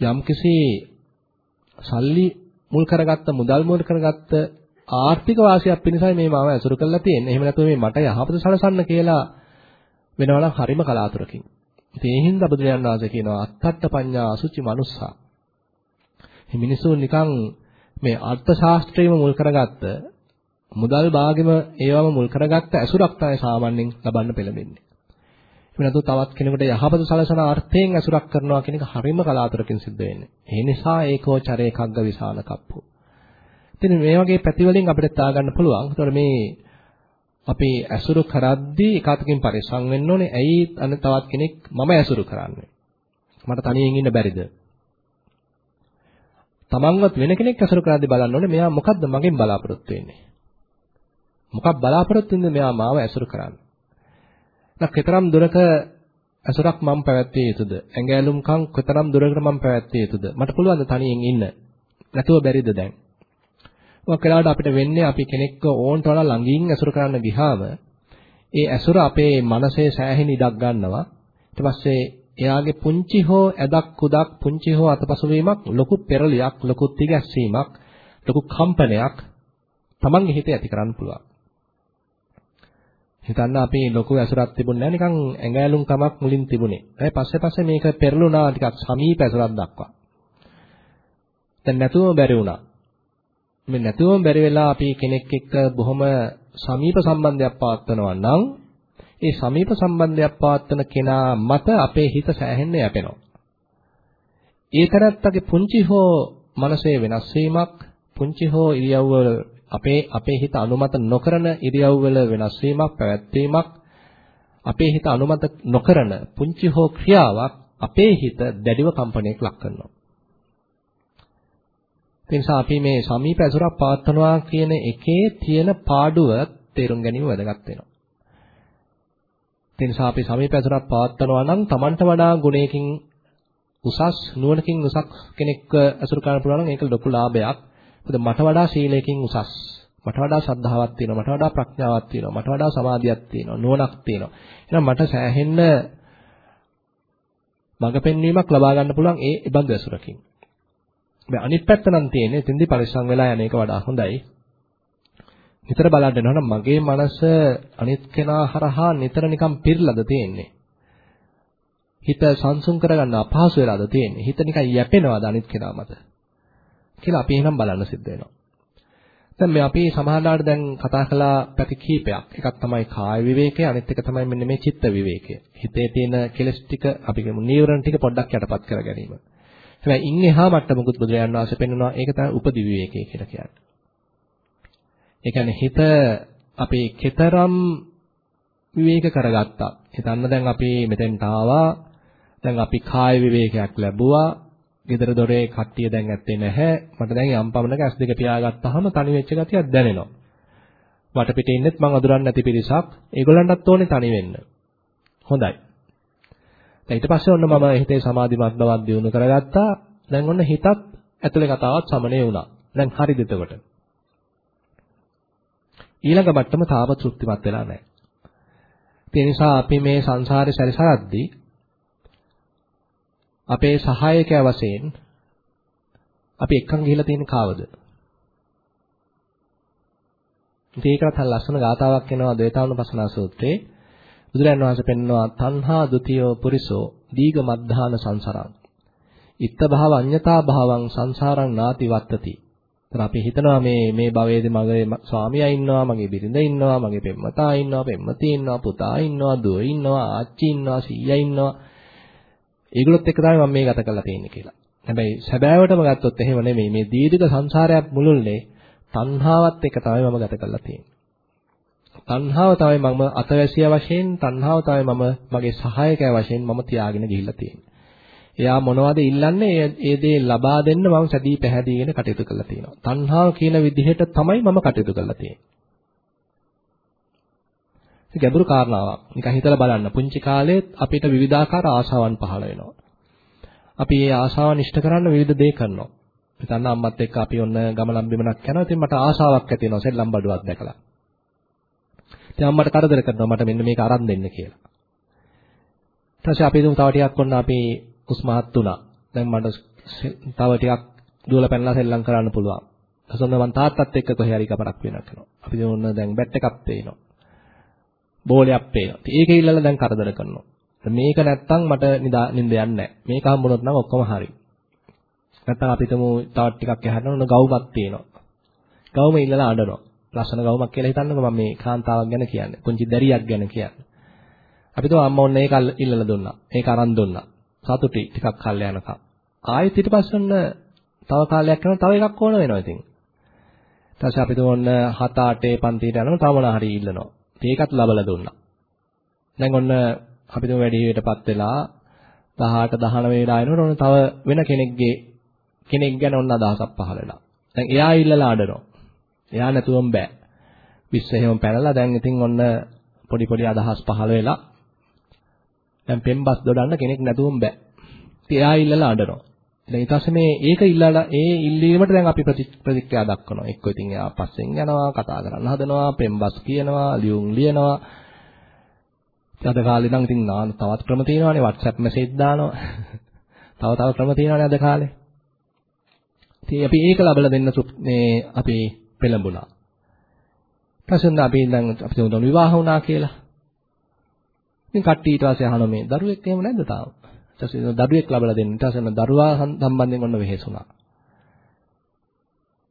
යම්කිසි සල්ලි මුල් කරගත්ත මුදල් මුල් කරගත්ත ආර්ථික වාසියක් පිණිසයි මේ මාව ඇසුරු කරලා තියෙන්නේ. එහෙම නැත්නම් මේ මට යහපත සලසන්න කියලා වෙනවා නම් හරිම කලාතුරකින්. ඉතින් ඒ හින්දා බුදුරජාණන් වහන්සේ කියනවා අත්තත්ත පඤ්ඤා අසුචි මනුස්සා. මේ මිනිස්සු නිකන් මේ අර්ථ ශාස්ත්‍රයම මුල් කරගත්ත මුදල් භාගෙම ඒවම මුල් කරගත්ත ඇසුරක් තමයි සාමාන්‍යයෙන් ලබන්න පෙළඹෙන්නේ. එහෙම නැත්නම් තවත් කෙනෙකුට යහපත සලසන අර්ථයෙන් ඇසුරක් කරනවා කියන එක හරිම කලාතුරකින් සිද්ධ වෙන්නේ. ඒ නිසා ඒකෝ චරේ කග්ග විසාන කප්පෝ. ඉතින් මේ වගේ පැති වලින් අපිට තා ගන්න පුළුවන්. ඒතකොට මේ අපි ඇසුරු කරද්දී එකතකින් පරිස්සම් වෙන්න ඕනේ. ඇයි අන තවත් කෙනෙක් මම ඇසුරු කරන්නේ? මට තනියෙන් ඉන්න බැරිද? තමන්වත් වෙන කෙනෙක් ඇසුරු කරද්දී බලන්න ඕනේ මෙයා මොකද්ද මගෙන් බලාපොරොත්තු වෙන්නේ? මොකක් බලාපොරොත්තු වෙනද මෙයා මාව ඇසුරු කරන්නේ? නැත්නම් කතරම් දුරක ඇසුරක් මම පැවැත්විය යුතුද? ඇඟැලුම්කම් කතරම් දුරකට මම පැවැත්විය යුතුද? මට පුළුවන් ද තනියෙන් ඉන්න? නැතුව බැරිද දැන්? මොකක් වෙලාවට අපිට වෙන්නේ අපි කෙනෙක්ව ඕන්ට වඩා ළඟින් ඇසුරු කරන්න ගියාම ඒ ඇසුර අපේ මනසේ සෑහෙන ඉඩක් ගන්නවා. ඊට පස්සේ එයාගේ පුංචි හෝ ඇදක් කුඩක් පුංචි හෝ අතපසුවීමක් ලොකු පෙරලියක් ලොකු තිගැස්සීමක් ලොකු කම්පනයක් තමන්ගේ හිතේ ඇති කරන්න පුළුවන්. හිතන්න අපි ලොකු ඇසුරක් තිබුණේ නැහැ නිකන් ඇඟැලුම් කමක් මුලින් තිබුණේ. ඒ පස්සේ පස්සේ මේක පෙරළුණා ටිකක් සමීප ඇසුරක් දක්වා. දැන් නැතුවම බැරි වුණා. මේ නැතුවම බැරි වෙලා අපි කෙනෙක් එක්ක බොහොම සමීප සම්බන්ධයක් පවත්වනවා නම් ඒ සමීප සම්බන්ධයක් පවත්වන කෙනා මත අපේ හිත සෑහෙන්න යැපෙනවා. ඒ තරත්තගේ පුංචි හෝ මනසේ වෙනස් වීමක් පුංචි හෝ ඉරියව්වල අපේ අපේ හිත අනුමත නොකරන ඉරියව්වල වෙනස් වීමක් පැවැත්වීමක් අපේ හිත අනුමත නොකරන පුංචි හෝ ක්‍රියාවක් අපේ හිත දැඩිව කම්පණයක් ලක් කරනවා. ඒ නිසා අපි මේ සමීප ඇසුරක් පවත්වනවා කියන එකේ තියෙන පාඩුව තේරුම් ගැනීම වැදගත් වෙනවා. ඒ නිසා අපි සමීප ඇසුරක් පවත්වනවා නම් Tamanට වඩා ගුණයකින් උසස් නුවණකින් උසස් කෙනෙක්ව ඇසුරු කරන්න පුළුවන් නම් ඒක ලොකු ලාභයක්. මොකද මට වඩා සීලයකින් උසස්. මට වඩා ශ්‍රද්ධාවක් තියෙනවා. මට වඩා ප්‍රඥාවක් තියෙනවා. මට වඩා සමාධියක් තියෙනවා. නුවණක් තියෙනවා. එහෙනම් මට සෑහෙන්න මඟ පෙන්වීමක් ලබා ගන්න පුළුවන් ඒ ඉබඳු ඇසුරකින්. මේ අනිත් පැත්ත නම් තියෙන්නේ එතෙන්දී පරිස්සම් වෙලා යන එක වඩා හොඳයි. නිතර බලන්න වෙනවා නම් මගේ මනස අනිත් කෙනා හරහා නිතර නිකන් පිරලද තියෙන්නේ. හිත සංසුන් කරගන්න අපහසු වෙලාද තියෙන්නේ. හිත නිකන් යැපෙනවද අනිත් කෙනා මත. කියලා අපි එහෙනම් බලන්න සිද්ධ වෙනවා. දැන් මේ අපි සමහරවිට දැන් කතා කළා පැති කීපයක්. එකක් තමයි කාය විවේකය, අනිත් එක තමයි මෙන්න මේ චිත්ත විවේකය. හිතේ තියෙන කෙලස් ටික අපි කියමු නීවරණ ටික පොඩ්ඩක් යටපත් කර ගැනීම. හැබැයි ඉන් එහා මට්ටමකුත් බුදුරජාණන් වහන්සේ පෙන්වනවා ඒක තමයි උපදි විවේකය කියලා කියන්නේ. ඒ කියන්නේ හිත අපි කතරම් විවේක කරගත්තා. හිතන්න දැන් අපි මෙතෙන්ට ආවා. දැන් අපි කාය විවේකයක් ලැබුවා. ගෙදර දොරේ කට්ටිය දැන් ඇත්තේ නැහැ. මට දැන් යම් පමණක ඇස් දෙක පියාගත්තාම තනි වෙච්ච ගතියක් දැනෙනවා. වටපිටේ ඉන්නෙත් මං අඳුරන්නේ නැති පිරිසක්. ඒගොල්ලන්ටත් ඕනේ තනි වෙන්න. හොඳයි. ඊට පස්සේ ඔන්න මම හිතේ සමාධිමත් බවක් දියුණු කරගත්තා. දැන් ඔන්න හිතත් ඇතුලේ කතාවත් සමනය වුණා. දැන් හරිද එතකොට? ඊළඟ මට්ටම තාම තෘප්තිමත් වෙලා නැහැ. ඒ නිසා අපි මේ සංසාරේ සැරිසරද්දී අපේ සහායකයා වශයෙන් අපි එක්කන් ගිහිලා තියෙන කාවද? ඉතින් ඒකත් ලස්සන ගාතාවක් එනවා ද්වේතානුපස්සනා සූත්‍රයේ බුදුරජාණන් වහන්සේ පෙන්වනවා තණ්හා ဒ ුතියෝ පුරිසෝ දීග මද්ධාන සංසාරං. ඉත්ත භාව අඤ්ඤතා භාවං සංසාරං නාති වත්තති. එතන අපි හිතනවා මේ මේ භවයේදී මගේ ස්වාමියා ඉන්නවා, මගේ බිරිඳ ඉන්නවා, මගේ පෙම්වතා ඉන්නවා, පෙම්වති ඉන්නවා, පුතා ඉන්නවා, දුව ඉන්නවා, ආච්චි ඉන්නවා, සීයා ඉන්නවා. ඒගොල්ලොත් එක්ක තමයි මම මේ ගත කරලා තියෙන්නේ කියලා. හැබැයි සැබෑවටම ගත්තොත් එහෙම නෙමෙයි. මේ දීර්ඝ සංසාරයක් මුළුල්ලේ තණ්හාවත් එක්ක තමයි මම ගත කරලා තියෙන්නේ. තණ්හාව තමයි මම අතවැසිය වශයෙන් තණ්හාව තමයි මම මගේ සහායකයා වශයෙන් මම තියාගෙන ගිහිල්ලා තියෙන්නේ. එයා මොනවද ඉල්ලන්නේ ඒ දේ ලබා දෙන්න මම සැදී පැහැදීගෙන කටයුතු කරලා තියෙනවා. තණ්හාව කියන විදිහට තමයි මම කටයුතු කරලා තියෙන්නේ. ඒක ගැඹුරු කාරණාවක්. නිකන් හිතලා බලන්න. පුංචි කාලේ අපිට විවිධාකාර ආශාවන් පහළ වෙනවා. අපි ඒ ආශාවන් ඉෂ්ට කරන්න විවිධ දේ කරනවා. හිතන්න අම්මත් එක්ක අපි ඔන්න ගමනක් බිමනක් යනවා. ඉතින් මට ආශාවක් ඇති වෙනවා සෙල්ලම් බඩුවක් දැකලා. ඉතින් අම්මට කරදර කරනවා මට මෙන්න මේක අරන් දෙන්න කියලා. ඊට පස්සේ අපි දුමු තව ටිකක් ඔන්න අපි උස්මහත් වුණා. දැන් මට තව ටිකක් දුවලා පැනලා සෙල්ලම් කරන්න පුළුවන්. ඊට මම තාත්තත් එක්ක කොහේ හරි කපරක් වෙනක් කරනවා. අපි දුන්න දැන් බැට් එකක් පේනවා. බෝලයක් පේනවා. ඉතින් ඒක ඉල්ලලා දැන් කරදර කරනවා. මේක නැත්තම් මට නිින්ද යන්නේ නැහැ. මේක හම්බුනොත් නම් ඔක්කොම හරි. නැත්තම් අපි තුමු තවත් ටිකක් යහන්න ඕන ගවුමක් තියෙනවා. ගවුම ඉල්ලලා අඬනවා. ලස්සන ගවුමක් කියලා හිතන්නකෝ මම මේ කාන්තාවක් ගැන කියන්නේ. පුංචි දැරියක් ගැන කියන්නේ. අපි තුමු අම්මා ඔන්න ඒක ඉල්ලලා දුන්නා. ඒක අරන් දුන්නා. සතුටි ටිකක් කල් යනකම්. ආයෙත් ඊට පස්සේ ඔන්න තව කාලයක් යනවා තව එකක් ඕන වෙනවා ඉතින්. ඊට පස්සේ අපි තුමු ඔන්න 7 8 පන්තියට යනවා තව මොනවා හරි ඉල්ලනවා. ඒකත් ලබලා දුන්නා. දැන් ඔන්න අපි තුමු වැඩි වියටපත් වෙලා 18 19 වෙලා එනකොට ඔන්න තව වෙන කෙනෙක්ගේ කෙනෙක් ගැන ඔන්න අදහසක් පහළ වෙලා. දැන් එයා ඉල්ලලා අඬනවා. එයා නැතුවම බෑ. විශ්ව එහෙම පැනලා දැන් ඉතින් ඔන්න පොඩි පොඩි අදහස් පහළ වෙලා දැන් පෙම්බස් දොඩන්න කෙනෙක් නැතුවම බෑ. ඉතින් එයා ඉල්ලලා අඬනවා. දැන් ඊට පස්සේ මේ ඒක ඉල්ලලා ඒ ඉල්ලීමට දැන් අපි ප්‍රතික්‍රියා දක්වනවා. එක්ක ඉතින් එයා පස්සෙන් යනවා, කතා කරන්න හදනවා, පෙම්බස් කියනවා, ලියුම් ලියනවා. අද කාලේ නම් ඉතින් නාන තවත් ක්‍රම තියෙනවානේ WhatsApp message දානවා. තව තව ක්‍රම තියෙනවානේ අද කාලේ. ඉතින් අපි ඒක ලබලා දෙන්න මේ අපි පෙළඹුණා. ඊපස්සේ අපි දැන් අපි තුන් විවාහ වුණා කියලා. ඉතින් කට්ටිය ඊට පස්සේ අහනවා මේ දරුවෙක් එහෙම නැද්ද තාම? ඊට පස්සේ දරුවෙක් ලබලා දෙන්න. ඊට පස්සේ දරුවා සම්බන්ධයෙන් ඔන්න වෙහෙසුණා.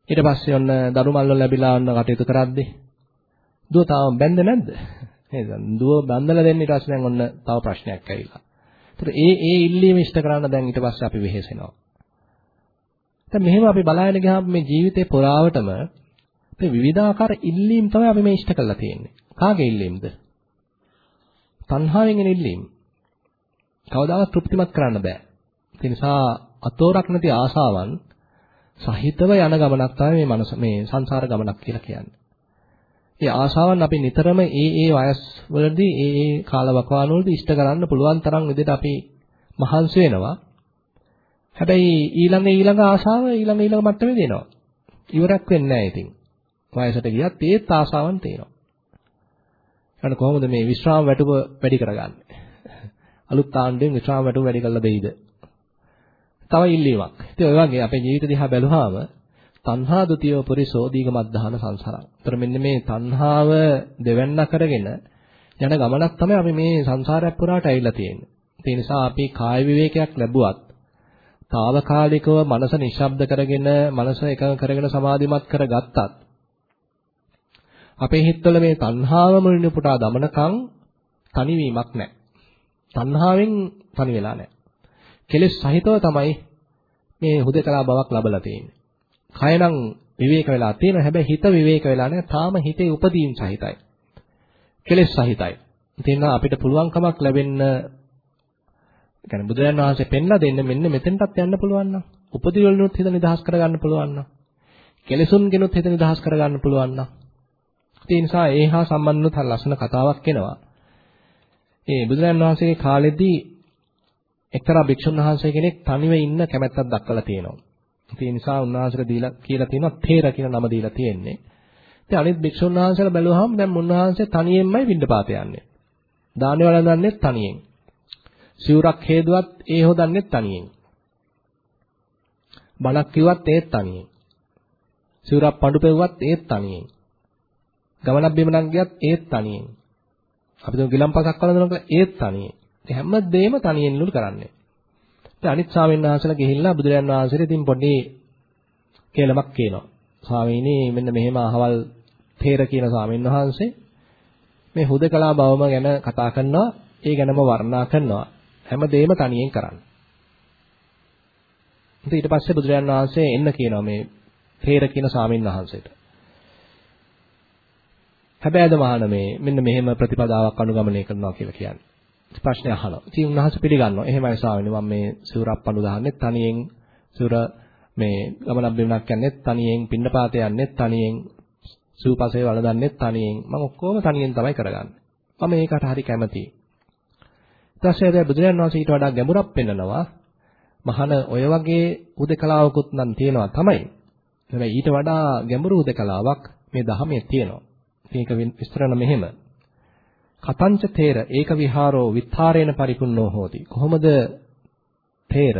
ඊට පස්සේ ඔන්න දරු මල්ල ලැබිලා ඔන්න කටයුතු කරද්දී දුව තාම බැන්ද නැද්ද? නේද? දුව බැන්දලා දෙන්න ඊට පස්සේ දැන් ඔන්න තව ප්‍රශ්නයක් ඇවිල්ලා. ඒතර ඒ ඒ ඉල්ලීම ඉෂ්ට කරන්න දැන් ඊට පස්සේ අපි වෙහෙසෙනවා. දැන් මෙහෙම අපි බලාගෙන ගියාම මේ ජීවිතේ පුරාවටම මේ විවිධාකාර ඉල්ලීම් තමයි අපි මේ ඉෂ්ට කරලා තියෙන්නේ. කාගේ ඉල්ලීම්ද? තණ්හාවෙන් එන ඉල්ලීම්. කවදාවත් තෘප්තිමත් කරන්න බෑ. ඒ නිසා අතෝරක් නැති ආසාවන් සහිතව යන ගමනක් තමයි මේ මනස මේ සංසාර ගමනක් කියලා කියන්නේ. ඒ ආසාවන් අපි නිතරම ඒ ඒ වයස් වලදී ඒ ඒ කාලවකවාන වලදී ඉෂ්ට කරන්න පුළුවන් තරම් විදිහට අපි මහන්සි වෙනවා. හැබැයි ඊළඟ ඊළඟ ආසාව ඊළඟ ඊළඟ මට්ටමේ දෙනවා. ඉවරක් වෙන්නේ නැහැ ඉතින්. වයසට ගියත් ඒත් ආසාවන් තියෙනවා. ඊට කොහොමද මේ විශ්‍රාම වැටුප වැඩි කරගන්නේ? අලුත් ආණ්ඩුවෙන් විශ්‍රාම වැටුප වැඩි කරලා දෙයිද? තව ඉල්ලීමක්. ඉතින් ඔය වගේ අපේ ජීවිත දිහා බැලුවාම තණ්හා දුතියෝ පුරිසෝ දීගමද්ධාන සංසාරං. ඒතර මෙන්න මේ තණ්හාව දෙවන්න කරගෙන යන ගමනක් තමයි අපි මේ සංසාරයක් පුරාට ඇවිල්ලා තියෙන්නේ. ඒ නිසා අපි කාය විවේකයක් ලැබුවත් తాවකාලිකව මනස නිශ්ශබ්ද කරගෙන මනස එකඟ කරගෙන සමාධිමත් කරගත්තත් අපේ හිතවල මේ තණ්හාව මුලින් උපුටා දමනකම් තනිවීමක් නැහැ. තණ්හාවෙන් තනි වෙලා නැහැ. කෙලෙස් සහිතව තමයි මේ හුදකලා බවක් ලබලා තියෙන්නේ. කය නම් විවේක වෙලා තියෙනවා. හැබැයි හිත විවේක වෙලා නැහැ. තාම හිතේ උපදීන් සහිතයි. කෙලෙස් සහිතයි. ඉතින් අපිට පුළුවන්කමක් ලැබෙන්න කියන්නේ බුදුරජාණන් වහන්සේ පෙන්ලා දෙන්න මෙන්න මෙතෙන්ටත් යන්න පුළුවන් නම් උපදී වලිනුත් හිත නිදහස් කරගන්න පුළුවන් නම් කෙලෙසුන්ගෙනුත් හිත නිදහස් කරගන්න පුළුවන් නම් ඒ නිසා ඒ හා සම්බන්ධව තව ලස්සන කතාවක් එනවා. ඒ බුදුරජාණන් වහන්සේගේ කාලෙදී එක්තරා භික්ෂුන් වහන්සේ කෙනෙක් තනිව ඉන්න කැමැත්තක් දක්වලා තියෙනවා. ඒ නිසා උන්වහන්සේට දීලා කියලා තියෙනවා තේර කියන නම දීලා තියෙන්නේ. ඉතින් අනිත් භික්ෂුන් වහන්සේලා බැලුවාම දැන් මුන්වහන්සේ තනියෙන්මයි විඳපාත යන්නේ. දාන වළඳන්නේ තනියෙන්. සිවුරක් හේදුවත් ඒ හොදන්නේ තනියෙන්. බණක් කිව්වත් ඒත් තනියෙන්. සිවුරක් පඳු පෙව්වත් ඒත් තනියෙන්. ගමනක් බිමනක් ගියත් ඒත් තනියෙන්. අපි දුක ගිලම්පසක් වළඳනකොට ඒත් තනියෙන්. හැම දෙයක්ම තනියෙන් ලුල් කරන්නේ. ඉතින් අනිත් ස්වාමීන් වහන්සේලා ගිහිල්ලා බුදුරජාන් වහන්සේට ඉතින් පොඩි කේලමක් කියනවා. ස්වාමීනි මෙන්න මෙහෙම අහවල් තේර කියන ස්වාමීන් වහන්සේ මේ හුදකලා බවම ගැන කතා කරනවා. ඒ ගැනම වර්ණනා කරනවා. හැම දෙයක්ම තනියෙන් කරන්න. ඉතින් ඊට පස්සේ බුදුරජාන් වහන්සේ එන්න කියනවා මේ තේර කියන ස්වාමීන් වහන්සේට. හැබැයිද මහාන මේ මෙන්න මෙහෙම ප්‍රතිපදාවක් අනුගමනය කරනවා කියලා කියන්නේ. ප්‍රශ්නේ අහනවා. ඉතින් උන්වහන්සේ පිළිගන්නවා. එහෙමයි ස්වාමීනි මම මේ සිවුරක් පඳු දාන්නේ තනියෙන් සිවුර මේ ගමනක් බිමනක් යන්නේ තනියෙන් පින්නපාත යන්නේ තනියෙන් සූපසේ වළඳන්නේ තනියෙන් මම ඔක්කොම තනියෙන් තමයි කරගන්නේ. මම ඒකට හරි කැමතියි. ඊට පස්සේ බුදුරජාණන් වහන්සේ ඊට වඩා ගැඹුරක් පෙන්නනවා. මහාන ඔය වගේ උදකලාවකුත් නම් තියෙනවා තමයි. හැබැයි ඊට වඩා ගැඹුරු උදකලාවක් මේ ධහමේ තියෙනවා. මේක විස්තර කරන මෙහෙම. කතංච තේර ඒක විහාරෝ විත්තරේන පරිපුන්නෝ හෝති. කොහොමද තේර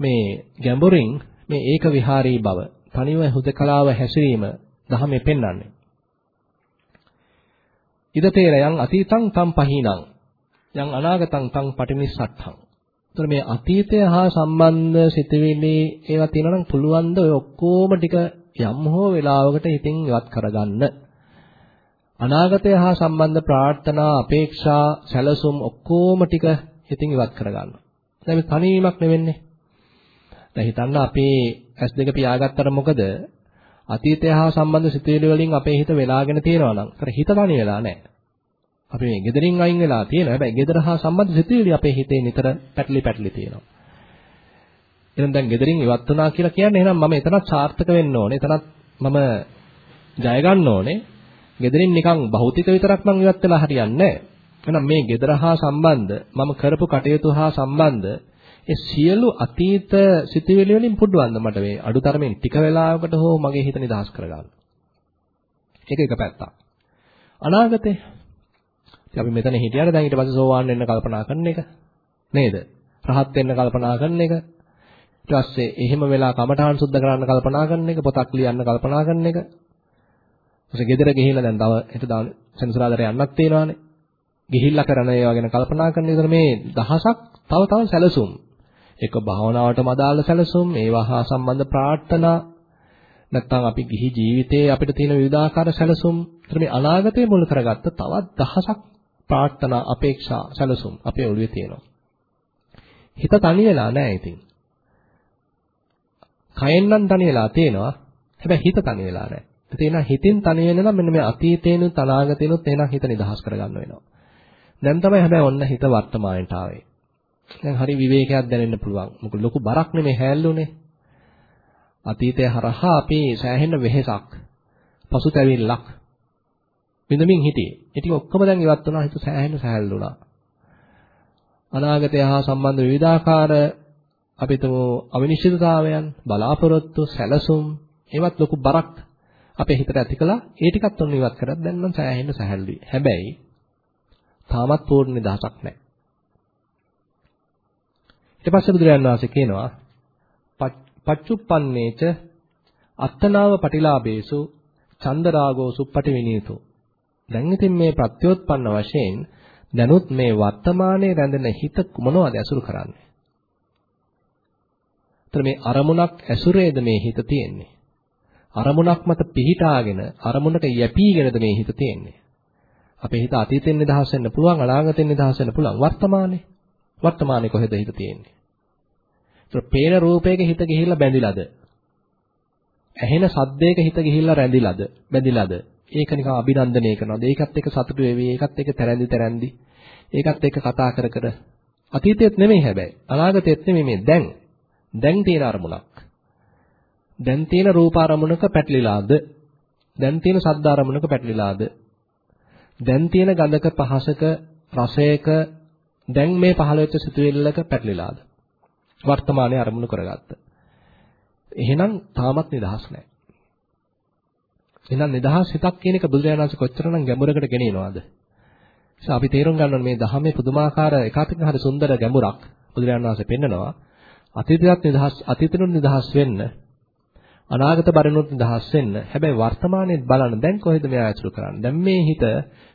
මේ ගැඹුරින් මේ ඒක විහාරී බව තනිව හුදකලාව හැසිරීම ධහමේ පෙන්වන්නේ. ඉද තේර යං අතීතං තම් පහිනං යං අනාගතං තං පටිනිස්සට්ඨං. එතකොට මේ අතීතය හා සම්බන්ධ සිතුවිලි ඒවා තියෙනවා නම් පුළුවන් ද ඔය ඔක්කොම ටික යම් හෝ වෙලාවකට හිතින් ඉවත් කරගන්න. අනාගතය හා සම්බන්ධ ප්‍රාර්ථනා, අපේක්ෂා, සැලසුම් ඔක්කොම ටික හිතින් ඉවත් කරගන්න. දැන් මේ තනිවීමක් නෙවෙන්නේ. දැන් හිතන්න අපි S2 පියාගත්තට මොකද? අතීතය හා සම්බන්ධ සිතුවිලි වලින් අපේ හිත වෙලාගෙන තියෙනවා නම්, ඒතර හිත තනි වෙලා නැහැ. අපි මේ gederin අයින් වෙලා තියෙනවා. හැබැයි gedara හා සම්බන්ධ සිතුවිලි අපේ හිතේ නිතර පැටලි පැටලි තියෙනවා. එහෙනම් දැන් gederin ඉවත් වුණා කියලා කියන්නේ එහෙනම් මම එතනත් සාර්ථක වෙන්න ඕනේ. එතනත් මම ජය ගන්න ඕනේ. Gederin නිකන් භෞතික විතරක් නම් ඉවත් වෙලා හරියන්නේ නැහැ. එහෙනම් මේ gedara හා සම්බන්ධ මම කරපු කටයුතු හා සම්බන්ධ ඒ සියලු අතීත සිතුවිලි වලින් පුඩවන්න මට මේ අඩුතරමින් ටික වෙලාවකට හෝ මගේ හිත නිදහස් කරගන්න. ඒක එක පැත්තක්. අනාගතේ අපි මෙතන හිටියට දැන් ඊට පස්සේ සෝවාන් වෙන්න කල්පනා කරන එක නේද? රහත් වෙන්න කල්පනා කරන එක. ඊට පස්සේ එහෙම වෙලා කමඨාන් සුද්ධ කරන්න කල්පනා කරන එක, පොතක් ලියන්න කල්පනා කරන එක. ඊට ගෙදර ගිහිල්ලා දැන් තව හෙට දාන සෙන්සුරාදර යන්නක් තියෙනවානේ. ගිහිල්ලා කරන ඒවා ගැන කල්පනා කරන විතර මේ දහසක් තව තව සැලසුම්. එක භාවනාවටම අදාළ සැලසුම්, ඒවා හා සම්බන්ධ ප්‍රාර්ථනා නැත්නම් අපි ගිහි ජීවිතයේ අපිට තියෙන විවිධාකාර සැලසුම්. ඒතර මේ අනාගතය මුල් කරගත්ත තවත් දහසක් ප්‍රාර්ථනා අපේක්ෂා සැලසුම් අපේ ඔළුවේ තියෙනවා. හිත තනි වෙලා නැහැ ඉතින්. කයෙන් නම් තනි වෙලා තියෙනවා. හැබැයි හිත තනි වෙලා නැහැ. ඒ හිතින් තනි වෙන නම් මෙන්න මේ අතීතේනුත් අනාගතේනුත් එහෙනම් හිත නිදහස් කරගන්න වෙනවා. දැන් තමයි හැබැයි ඔන්න හිත වර්තමානයට ආවේ. දැන් හරි විවේකයක් දැනෙන්න පුළුවන්. මොකද ලොකු බරක් නෙමෙයි හැල්ලුනේ. අතීතය හරහා අපි සෑහෙන වෙහෙසක් පසුතැවිල්ලක් විඳමින් හිටියේ. ඒ ටික ඔක්කොම දැන් ඉවත් වුණා හිත සෑහෙන සහැල්ලුණා. අනාගතය හා සම්බන්ධ විවිධාකාර අපිටම අවිනිශ්චිතතාවයන් බලාපොරොත්තු සැලසුම් ඒවත් ලොකු බරක් අපේ හිතට ඇති කළා. ඒ ටිකත් ඔන්න ඉවත් කරත් දැන් නම් සෑහෙන සහැල්ලුයි. හැබැයි තාමත් පූර්ණ නිදහසක් නැහැ. ඊට පස්සේ බුදුරජාණන් වහන්සේ කියනවා පච්චුප්පන්නේච අත්තනාව පටිලාභේසු චන්දරාගෝ සුප්පටි විනීතෝ දැන් ඉතින් මේ ප්‍රත්‍යෝත්පන්න වශයෙන් දැනුත් මේ වර්තමානයේ රැඳෙන හිත මොනවද ඇසුරු කරන්නේ? එතන මේ අරමුණක් ඇසුරේද මේ හිත තියෙන්නේ? අරමුණක් මත පිහිටාගෙන අරමුණක යැපීගෙනද මේ හිත තියෙන්නේ? අපේ හිත අතීතෙන් නිදහස් වෙන්න පුළුවන් අනාගතෙන් නිදහස් වෙන්න පුළුවන් වර්තමානයේ. වර්තමානයේ කොහෙද හිත තියෙන්නේ? ඒතර පේන රූපයක හිත ගිහිල්ලා බැඳිලාද? ඇහෙන සද්දයක හිත ගිහිල්ලා රැඳිලාද? බැඳිලාද? ඒක නිකන් අභිනන්දනය කරනවා. ඒකත් එක්ක සතුටු වෙවි, ඒකත් එක්ක තරැන්දි තරැන්දි. ඒකත් එක්ක කතා කර කර අතීතෙත් නෙමෙයි හැබැයි. අනාගතෙත් නෙමෙයි මේ දැන්. දැන් තියෙන අරමුණක්. දැන් තියෙන රූප අරමුණක පැටලිලාද? දැන් තියෙන ශබ්ද අරමුණක පැටලිලාද? දැන් තියෙන ගඳක පහසක රසයක දැන් මේ පහළ වෙච්ච සිතුවිල්ලක පැටලිලාද? වර්තමානයේ අරමුණු කරගත්ත. එහෙනම් තාමත් නිදහස් නැහැ. එහෙනම් නිදහස් හිතක් කියන එක බුදුරජාණන් වහන්සේ කොච්චරනම් ගැඹුරකට ගෙනියනවද? නිසා අපි තේරුම් ගන්න ඕනේ මේ ධහමේ පුදුමාකාර එකාතික හරි සුන්දර ගැඹුරක් බුදුරජාණන් වහන්සේ පෙන්නනවා. අතීතයත් නිදහස් අතීතෙනුත් නිදහස් වෙන්න අනාගත බරණුත් නිදහස් වෙන්න. හැබැයි වර්තමානයේ බලන්න දැන් කොහෙද මෙයා ඇසුරු කරන්නේ? දැන් මේ හිත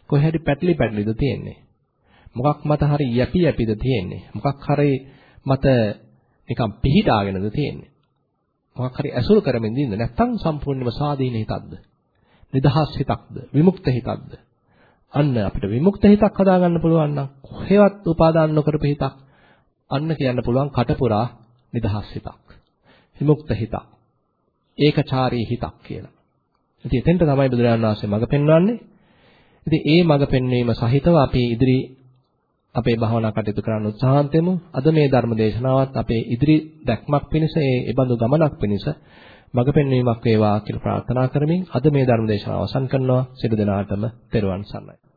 කොහේ හරි පැටලි පැටලිද තියෙන්නේ? මොකක් මත හරි යැපි යැපිද තියෙන්නේ? මොකක් හරි මත නිකන් පිහිටාගෙනද තියෙන්නේ? මොකක් හරි ඇසුරු කරමින් ඉන්න නැත්නම් සම්පූර්ණයෙන්ම සාදීන හිතක්ද? නිදහස් හිතක්ද විමුක්ත හිතක්ද අන්න අපිට විමුක්ත හිතක් හදාගන්න පුළුවන් නම් කොහෙවත් උපාදාන නොකරපු හිතක් අන්න කියන්න පුළුවන් කටපුරා නිදහස් හිතක් විමුක්ත හිතක් ඒකචාරී හිතක් කියලා ඉතින් එතෙන්ට තමයි බුදුරජාණන් වහන්සේ මඟ පෙන්වන්නේ ඉතින් ඒ මඟ පෙන්වීම සහිතව අපි ඉදිරි අපේ භාවනා කටයුතු කරන්න උත්සාහන්ත වෙමු. අද මේ ධර්ම දේශනාවත් අපේ ඉදිරි දැක්මක් පිණිස ඒ ඉබඳු ගමනක් පිණිස මඟ පෙන්වීමක් වේවා කියලා ප්‍රාර්ථනා කරමින් අද මේ ධර්ම දේශනාව අවසන් කරනවා. සියලු දෙනාටම තෙරුවන් සරණයි.